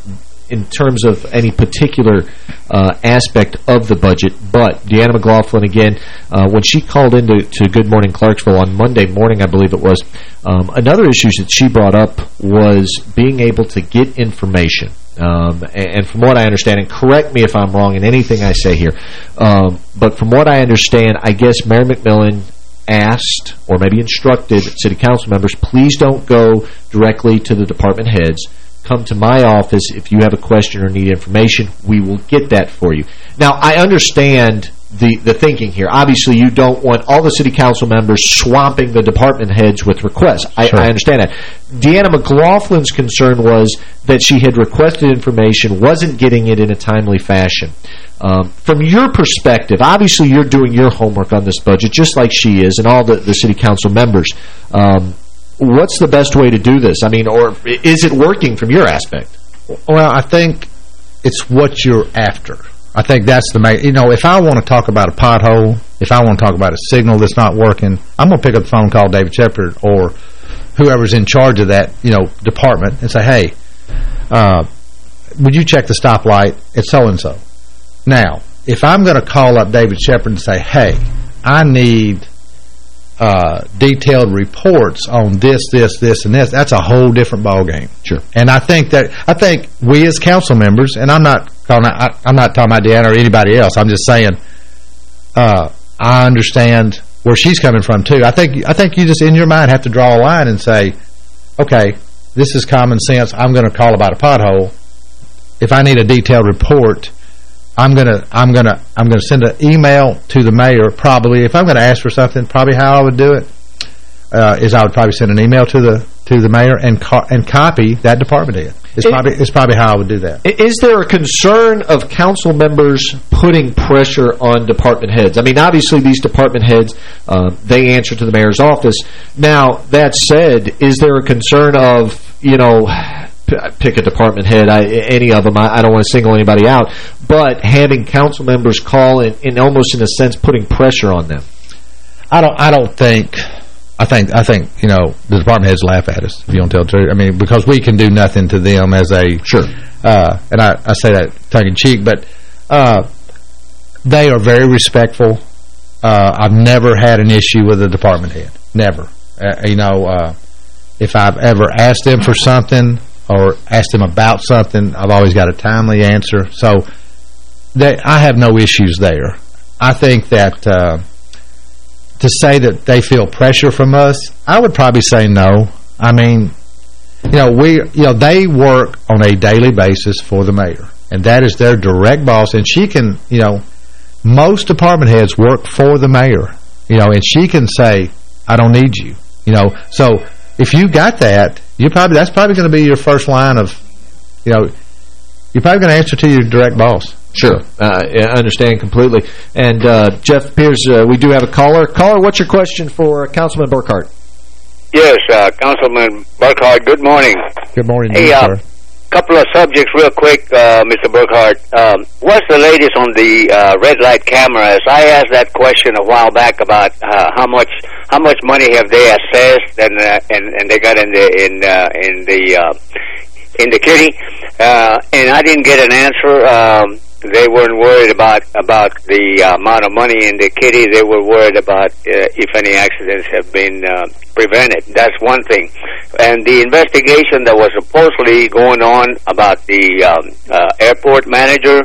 in terms of any particular uh, aspect of the budget. But Deanna McLaughlin, again, uh, when she called into to Good Morning Clarksville on Monday morning, I believe it was, um, another issue that she brought up was being able to get information. Um, and, from what I understand, and correct me if I'm wrong in anything I say here, um, but from what I understand, I guess Mayor McMillan asked or maybe instructed city council members, please don't go directly to the department heads come to my office if you have a question or need information. We will get that for you. Now, I understand the, the thinking here. Obviously, you don't want all the city council members swamping the department heads with requests. I, sure. I understand that. Deanna McLaughlin's concern was that she had requested information, wasn't getting it in a timely fashion. Um, from your perspective, obviously you're doing your homework on this budget, just like she is, and all the, the city council members. Um, what's the best way to do this? I mean, or is it working from your aspect? Well, I think it's what you're after. I think that's the main, you know, if I want to talk about a pothole, if I want to talk about a signal that's not working, I'm going to pick up the phone call David Shepard or whoever's in charge of that, you know, department and say, hey, uh, would you check the stoplight at so-and-so? Now, if I'm going to call up David Shepard and say, hey, I need uh, detailed reports on this, this, this, and this, that's a whole different ballgame. Sure. And I think that I think we as council members, and I'm not calling, I, am not talking about Deanna or anybody else. I'm just saying, uh, I understand where she's coming from too. I think I think you just in your mind have to draw a line and say, okay, this is common sense. I'm going to call about a pothole. If I need a detailed report, I'm gonna I'm gonna I'm gonna send an email to the mayor. Probably if I'm gonna ask for something, probably how I would do it uh, is I would probably send an email to the to the mayor and co and copy that department head. It's it, probably it's probably how I would do that. Is there a concern of council members putting pressure on department heads? I mean, obviously these department heads uh, they answer to the mayor's office. Now that said, is there a concern of you know? Pick a department head, I, any of them. I, I don't want to single anybody out. But having council members call and, and almost in a sense putting pressure on them. I don't. I don't think. I think. I think. You know, the department heads laugh at us if you don't tell the truth. I mean, because we can do nothing to them as a sure. Uh, and I, I say that tongue in cheek, but uh, they are very respectful. Uh, I've never had an issue with a department head. Never. Uh, you know, uh, if I've ever asked them for something, or ask them about something, I've always got a timely answer. So they, I have no issues there. I think that uh, to say that they feel pressure from us, I would probably say no. I mean, you know, we, you know, they work on a daily basis for the mayor, and that is their direct boss. And she can, you know, most department heads work for the mayor, you know, and she can say, "I don't need you," you know. So if you got that, you probably that's probably going to be your first line of, you know, you're probably going to answer to your direct boss. Sure. Uh, I understand completely. And uh, Jeff Pierce, uh, we do have a caller. Caller, what's your question for Councilman Burkhart? Yes, uh, Councilman Burkhart. good morning. Good morning, hey, uh, sir couple of subjects real quick, uh, Mr. Burkhart. Um, what's the latest on the uh, red light cameras? I asked that question a while back about uh, how much how much money have they assessed and uh, and and they got in the in uh, in the uh, in the kitty, uh, and I didn't get an answer. Um, they weren't worried about about the uh, amount of money in the kitty. They were worried about uh, if any accidents have been uh, prevented. That's one thing. And the investigation that was supposedly going on about the um, uh, airport manager.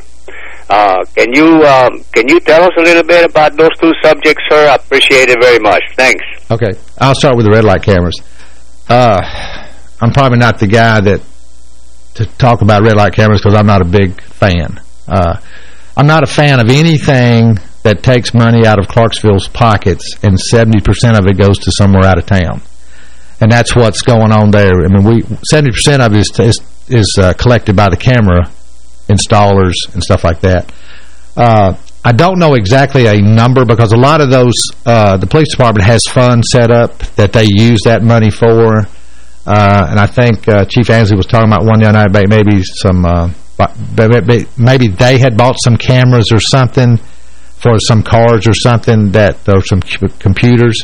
Uh, can you um, can you tell us a little bit about those two subjects, sir? I appreciate it very much. Thanks. Okay, I'll start with the red light cameras. Uh, I'm probably not the guy that to talk about red light cameras because I'm not a big fan. Uh, I'm not a fan of anything that takes money out of Clarksville's pockets and 70% of it goes to somewhere out of town. And that's what's going on there. I mean, we 70% of it is, is, is uh, collected by the camera installers and stuff like that. Uh, I don't know exactly a number because a lot of those, uh, the police department has funds set up that they use that money for. Uh, and I think uh, Chief Ansley was talking about one the other night maybe some uh, maybe they had bought some cameras or something for some cars or something that or some computers.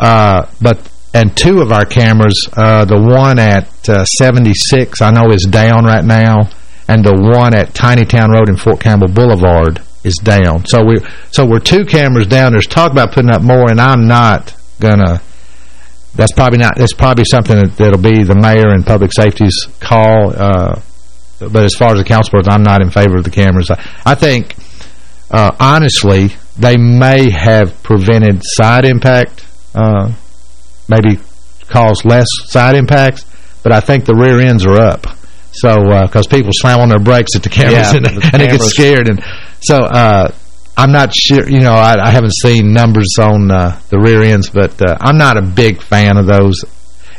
Uh, but and two of our cameras, uh, the one at uh, 76 I know is down right now, and the one at Tiny Town Road in Fort Campbell Boulevard is down. So we so we're two cameras down. There's talk about putting up more, and I'm not gonna. That's probably not. That's probably something that, that'll be the mayor and public safety's call. But as far as the council person, I'm not in favor of the cameras. I, I think, uh, honestly, they may have prevented side impact, uh, maybe caused less side impacts, but I think the rear ends are up. So, because uh, people slam on their brakes at the cameras yeah, and, the and they get scared. And so, uh, I'm not sure, you know, I, I haven't seen numbers on uh, the rear ends, but uh, I'm not a big fan of those.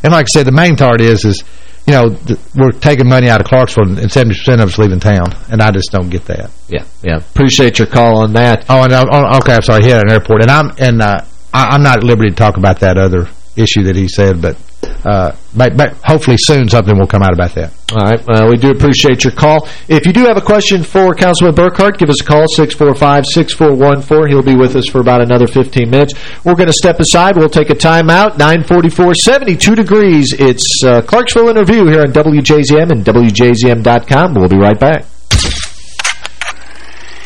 And like I said, the main part is, is you know, we're taking money out of Clarksville and 70% of us leaving town, and I just don't get that. Yeah, yeah. Appreciate your call on that. Oh, and uh, oh, okay, I'm sorry, he had an airport, and I'm and uh, I, am not at liberty to talk about that other issue that he said, but uh, but, but hopefully soon something will come out about that. All right. Uh, we do appreciate your call. If you do have a question for Councilman Burkhart, give us a call, 645-6414. He'll be with us for about another 15 minutes. We're going to step aside. We'll take a timeout. 944, 72 degrees. It's uh, Clarksville in Review here on WJZM and WJZM.com. We'll be right back.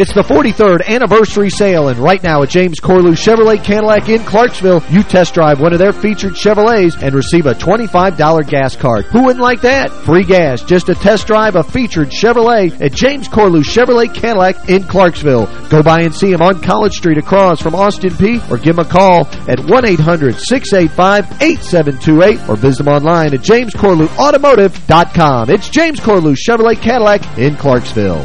It's the 43rd anniversary sale, and right now at James Corlew Chevrolet Cadillac in Clarksville, you test drive one of their featured Chevrolets and receive a $25 gas card. Who wouldn't like that? Free gas, just a test drive a featured Chevrolet at James Corlew Chevrolet Cadillac in Clarksville. Go by and see him on College Street across from Austin Peay, or give him a call at 1-800-685-8728, or visit him online at jamescorlewautomotive.com. It's James Corlew Chevrolet Cadillac in Clarksville.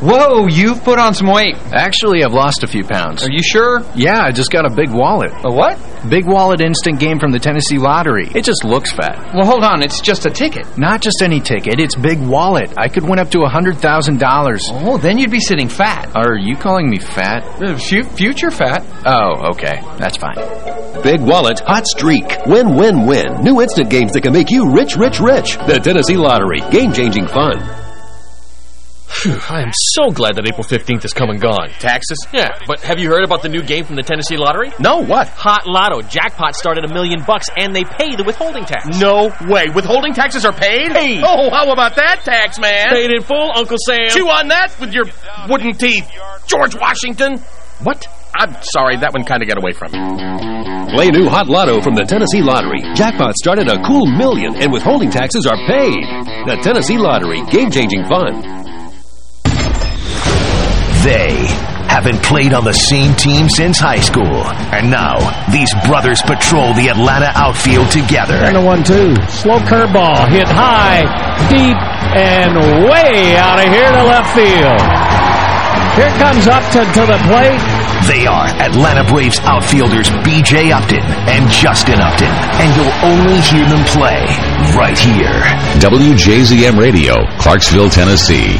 Whoa, you've put on some weight. Actually, I've lost a few pounds. Are you sure? Yeah, I just got a big wallet. A what? Big wallet instant game from the Tennessee Lottery. It just looks fat. Well, hold on. It's just a ticket. Not just any ticket. It's big wallet. I could win up to a $100,000. Oh, then you'd be sitting fat. Are you calling me fat? Uh, future fat. Oh, okay. That's fine. Big Wallet Hot Streak. Win, win, win. New instant games that can make you rich, rich, rich. The Tennessee Lottery. Game-changing fun. Phew, I am so glad that April 15th is come and gone. Taxes? Yeah, but have you heard about the new game from the Tennessee Lottery? No, what? Hot Lotto. Jackpot started a million bucks, and they pay the withholding tax. No way. Withholding taxes are paid? Hey. Oh, how about that, tax man? Paid in full, Uncle Sam. Chew on that with your wooden teeth. George Washington. What? I'm sorry, that one kind of got away from me. Play new Hot Lotto from the Tennessee Lottery. Jackpot started a cool million, and withholding taxes are paid. The Tennessee Lottery. Game-changing fun. They haven't played on the same team since high school. And now, these brothers patrol the Atlanta outfield together. And a one-two. Slow curveball. Hit high, deep, and way out of here to left field. Here comes Upton to the plate. They are Atlanta Braves outfielders B.J. Upton and Justin Upton. And you'll only hear them play right here. WJZM Radio, Clarksville, Tennessee.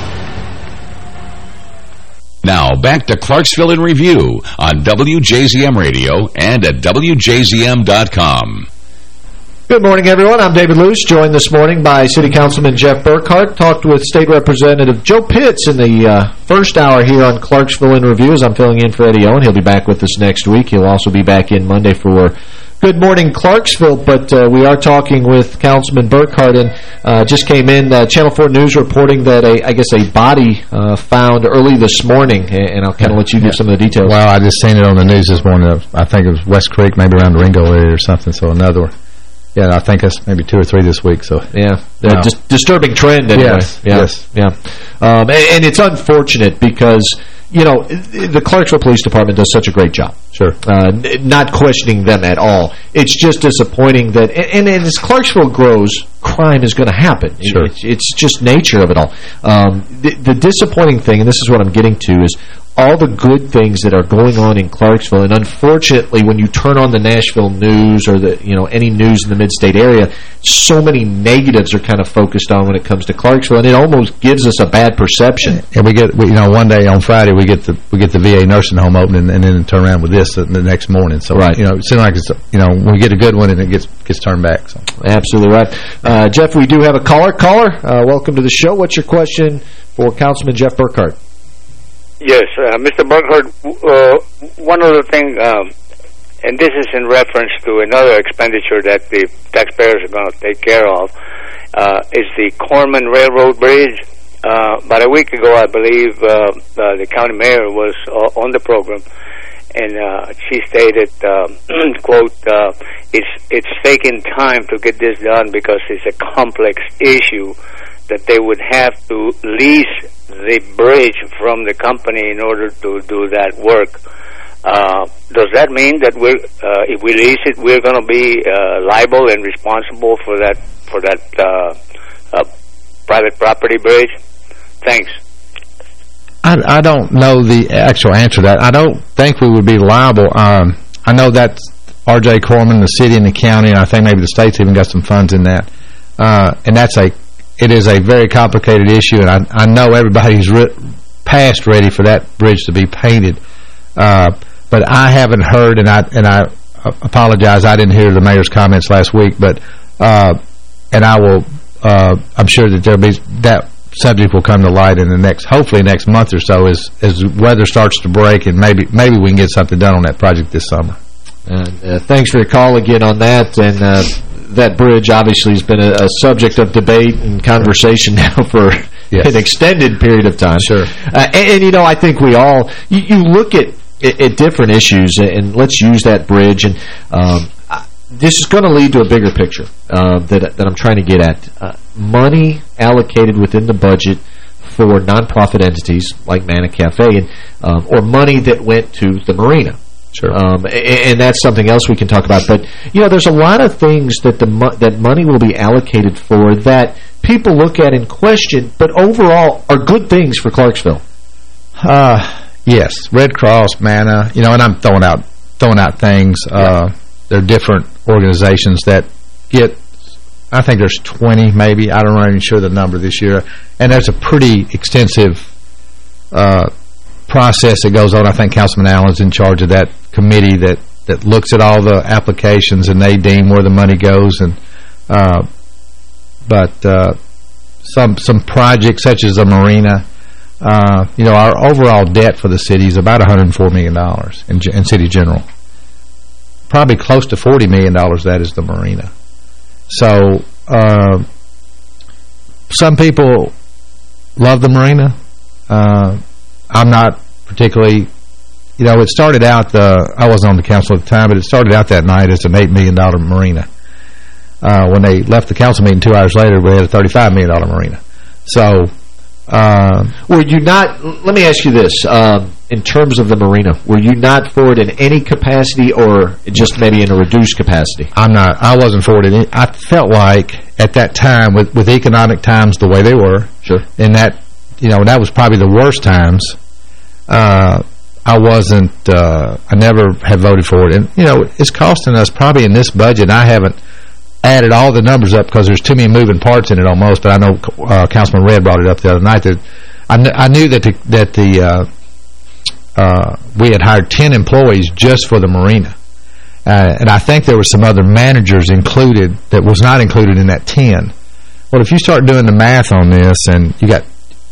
Now, back to Clarksville in Review on WJZM Radio and at WJZM.com. Good morning, everyone. I'm David Luce, joined this morning by City Councilman Jeff Burkhart. Talked with State Representative Joe Pitts in the uh, first hour here on Clarksville in Review as I'm filling in for Eddie Owen. He'll be back with us next week. He'll also be back in Monday for Good Morning Clarksville, but uh, we are talking with Councilman Burkhart, and uh, just came in, uh, Channel 4 News reporting that, a, I guess, a body uh, found early this morning, and I'll kind of let you give some of the details. Well, I just seen it on the news this morning. I think it was West Creek, maybe around the Ringo area or something, so another one. Yeah, I think that's maybe two or three this week. So yeah, no. dis disturbing trend. Anyway. Yes, yeah. yes, yeah. Um, and, and, it's unfortunate because you know the Clarksville Police Department does such a great job. Sure, uh, not questioning them at all. It's just disappointing that, and, and as Clarksville grows, crime is going to happen. Sure, it's, it's, just nature of it all. Um, the, the disappointing thing, and this is what I'm getting to, is all the good things that are going on in Clarksville. And unfortunately, when you turn on the Nashville news or the you know any news in the mid-state area, so many negatives are kind of focused on when it comes to Clarksville, and it almost gives us a bad perception. And we get we, you know one day on Friday we get the we get the VA nursing home opening, and then turn around with this the next morning. So right. you know it seems like it's you know when we get a good one and it gets gets turned back. So absolutely right, uh, Jeff. We do have a caller. Caller, uh, welcome to the show. What's your question for Councilman Jeff Burkhart? Yes, uh, Mr. Burkhart, uh, one other thing, um, and this is in reference to another expenditure that the taxpayers are going to take care of, uh, is the Corman Railroad Bridge. Uh, about a week ago, I believe, uh, uh, the county mayor was on the program, and uh, she stated, um, "quote uh, It's it's taking time to get this done because it's a complex issue that they would have to lease the bridge from the company in order to do that work." Uh, does that mean that we're, uh, if we lease it, we're going to be uh, liable and responsible for that for that uh, uh, private property bridge? Thanks. I, I don't know the actual answer to that. I don't think we would be liable. Um, I know that R.J. Corman, the city and the county, and I think maybe the state's even got some funds in that. Uh, and that's a, it is a very complicated issue, and I, I know everybody's re past ready for that bridge to be painted. Uh, but I haven't heard, and I and I apologize, I didn't hear the mayor's comments last week, but uh, and I will, uh, I'm sure that there'll be that subject will come to light in the next, hopefully next month or so as as weather starts to break and maybe maybe we can get something done on that project this summer. And uh, thanks for your call again on that. And uh, that bridge obviously has been a, a, subject of debate and conversation now for yes. an extended period of time. Sure. Uh, and, and, you know, I think we all, you, you look at, at, at, different issues, and let's use that bridge. And um, this is going to lead to a bigger picture uh, that, that I'm trying to get at. Uh, money allocated within the budget for nonprofit entities like Manna Cafe, and um, or money that went to the marina. Sure. Um, and, and, that's something else we can talk about. But, you know, there's a lot of things that the mo that money will be allocated for that people look at and question, but overall are good things for Clarksville. Uh, yes. Red Cross, Manna, you know, and I'm throwing out throwing out things. Uh, There are different organizations that get I think there's 20 maybe. I don't know even sure the number this year. And there's a pretty extensive uh, process that goes on. I think Councilman Allen's in charge of that committee that, that looks at all the applications and they deem where the money goes. And uh, But uh, some some projects such as the marina, uh, you know, our overall debt for the city is about $104 million in, in city general. Probably close to $40 million that is the marina. So, uh, some people love the marina. Uh, I'm not particularly, you know, it started out, the, I wasn't on the council at the time, but it started out that night as an $8 million marina. Uh, when they left the council meeting two hours later, we had a $35 million marina. So, uh, were you not, let me ask you this, um, in terms of the marina, were you not for it in any capacity or just maybe in a reduced capacity? I'm not, I wasn't for it. In, I felt like at that time, with, with economic times the way they were, sure. and that, you know, that was probably the worst times, uh, I wasn't, uh, I never have voted for it. And, you know, it's costing us probably in this budget, I haven't added all the numbers up because there's too many moving parts in it almost, but I know uh, Councilman Red brought it up the other night that I, kn I knew that the, that the uh, uh, we had hired 10 employees just for the marina. Uh, and I think there were some other managers included that was not included in that 10. Well, if you start doing the math on this and you got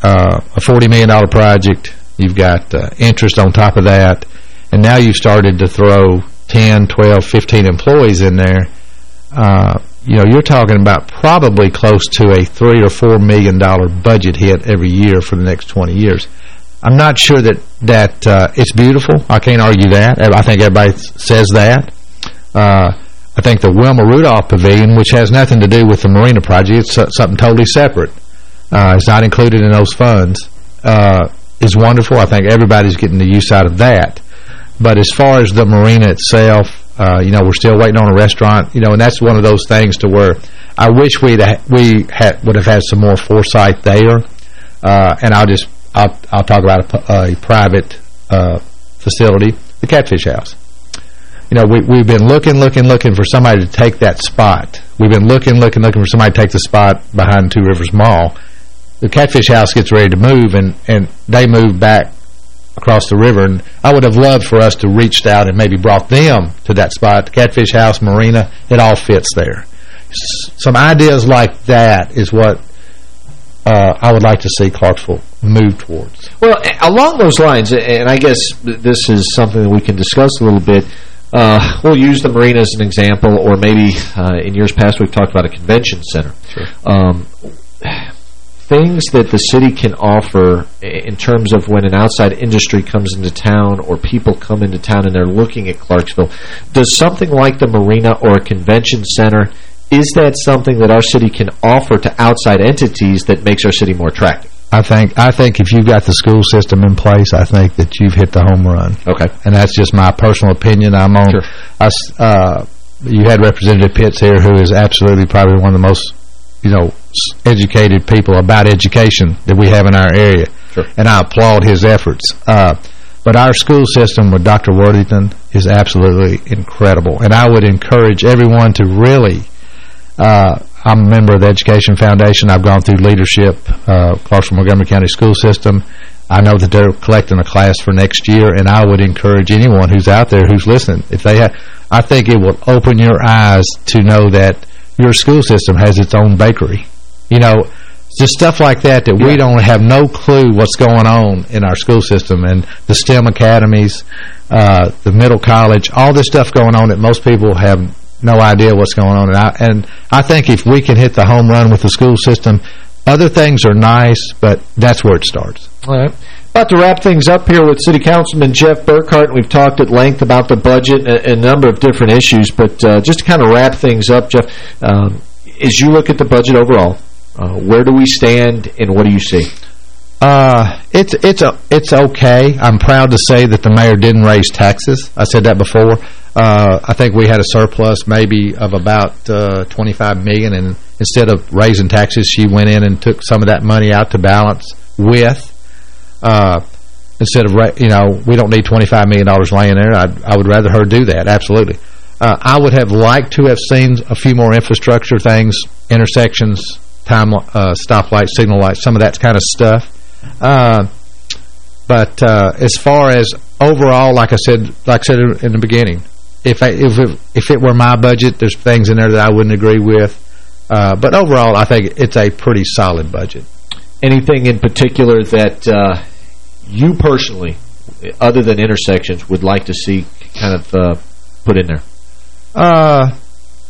a $40 million project, you've got uh, interest on top of that, and now you've started to throw 10, 12, 15 employees in there, uh, you know, you're talking about probably close to a three or four million dollar budget hit every year for the next 20 years. I'm not sure that that uh, it's beautiful. I can't argue that. I think everybody says that. Uh, I think the Wilma Rudolph Pavilion, which has nothing to do with the Marina Project, it's something totally separate. Uh, it's not included in those funds. Is wonderful. I think everybody's getting the use out of that. But as far as the marina itself, uh, you know, we're still waiting on a restaurant, you know, and that's one of those things to where I wish we'd ha we had, would have had some more foresight there. Uh, and I'll just, I'll, I'll talk about a, a private uh, facility, the Catfish House. You know, we, we've been looking, looking, looking for somebody to take that spot. We've been looking, looking, looking for somebody to take the spot behind Two Rivers Mall. The Catfish House gets ready to move, and, and they move back across the river. And I would have loved for us to reached out and maybe brought them to that spot, the Catfish House, Marina. It all fits there. S some ideas like that is what uh, I would like to see Clarksville move towards. Well, along those lines, and I guess this is something that we can discuss a little bit, uh, we'll use the marina as an example, or maybe uh, in years past we've talked about a convention center. Sure. Um, things that the city can offer in terms of when an outside industry comes into town or people come into town and they're looking at Clarksville, does something like the marina or a convention center, is that something that our city can offer to outside entities that makes our city more attractive? I think I think if you've got the school system in place, I think that you've hit the home run. Okay. And that's just my personal opinion. I'm on. Sure. I, uh, you had Representative Pitts here, who is absolutely probably one of the most, you know, educated people about education that we have in our area. Sure. And I applaud his efforts. Uh, but our school system with Dr. Worthington is absolutely incredible. And I would encourage everyone to really uh, I'm a member of the Education Foundation. I've gone through leadership, uh, Clarksville Montgomery County School System. I know that they're collecting a class for next year, and I would encourage anyone who's out there who's listening, if they have, I think it will open your eyes to know that your school system has its own bakery. You know, just stuff like that that yeah. we don't have no clue what's going on in our school system and the STEM academies, uh, the middle college, all this stuff going on that most people have no idea what's going on. And I, and I think if we can hit the home run with the school system, other things are nice, but that's where it starts. All right. About to wrap things up here with City Councilman Jeff Burkhart. We've talked at length about the budget and a number of different issues, but uh, just to kind of wrap things up, Jeff, um, as you look at the budget overall, uh, where do we stand and what do you see? Uh, it's it's a it's okay. I'm proud to say that the mayor didn't raise taxes. I said that before. Uh, I think we had a surplus maybe of about uh, 25 million, and instead of raising taxes, she went in and took some of that money out to balance with. Uh, instead of, you know, we don't need $25 million laying there. I'd, I would rather her do that, absolutely. Uh, I would have liked to have seen a few more infrastructure things, intersections, time uh, stoplights, signal lights, some of that kind of stuff. Uh, but uh, as far as overall, like I said, like I said in the beginning, if I, if it, if it were my budget, there's things in there that I wouldn't agree with. Uh, but overall, I think it's a pretty solid budget. Anything in particular that uh, you personally, other than intersections, would like to see kind of uh, put in there? Uh,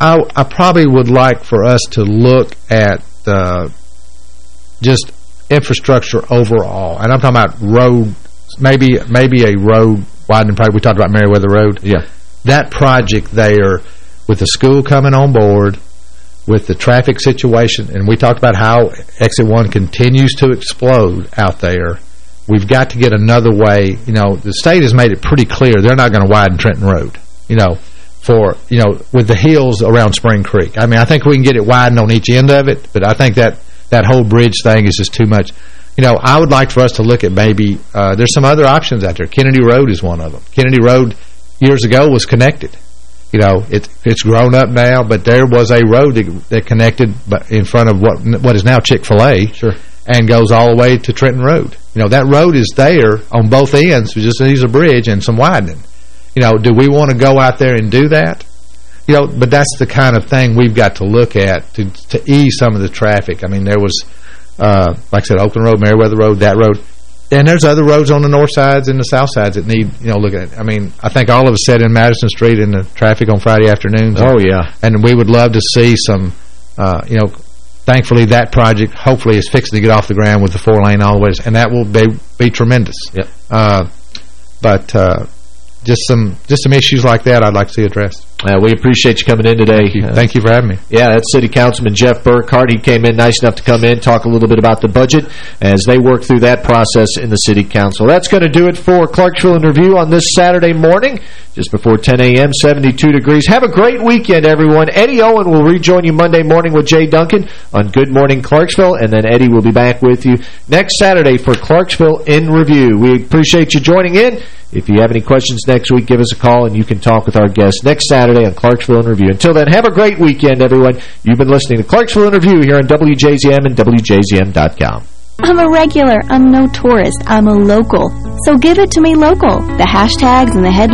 I, I probably would like for us to look at uh, just infrastructure overall. And I'm talking about road, maybe maybe a road widening project. We talked about Meriwether Road. Yeah that project there with the school coming on board, with the traffic situation, and we talked about how Exit 1 continues to explode out there, we've got to get another way. You know, the state has made it pretty clear they're not going to widen Trenton Road, you know, for, you know, with the hills around Spring Creek. I mean, I think we can get it widened on each end of it, but I think that that whole bridge thing is just too much. You know, I would like for us to look at maybe, uh, there's some other options out there. Kennedy Road is one of them. Kennedy Road years ago was connected. You know, it, it's grown up now, but there was a road that, that connected in front of what what is now Chick-fil-A. Sure. And goes all the way to Trenton Road. You know, that road is there on both ends. We just needs a bridge and some widening. You know, do we want to go out there and do that? You know, but that's the kind of thing we've got to look at to to ease some of the traffic. I mean, there was, uh, like I said, Oakland Road, Meriwether Road, that road and there's other roads on the north sides and the south sides that need, you know, looking at. I mean, I think all of us sat in Madison Street in the traffic on Friday afternoons. Oh, yeah. And we would love to see some, uh, you know, thankfully that project hopefully is fixing to get off the ground with the four lane all the way, and that will be, be tremendous. Yep. Uh, but, uh, just some just some issues like that I'd like to see addressed. Uh, we appreciate you coming in today. Thank you. Uh, Thank you. for having me. Yeah, that's City Councilman Jeff Burkhart. He came in nice enough to come in, talk a little bit about the budget as they work through that process in the City Council. That's going to do it for Clarksville in Review on this Saturday morning, just before 10 a.m., 72 degrees. Have a great weekend, everyone. Eddie Owen will rejoin you Monday morning with Jay Duncan on Good Morning Clarksville, and then Eddie will be back with you next Saturday for Clarksville in Review. We appreciate you joining in. If you have any questions next week, give us a call and you can talk with our guests next Saturday on Clarksville in Review. Until then, have a great weekend, everyone. You've been listening to Clarksville in Review here on WJZM and WJZM.com. I'm a regular. I'm no tourist. I'm a local. So give it to me local. The hashtags and the headlines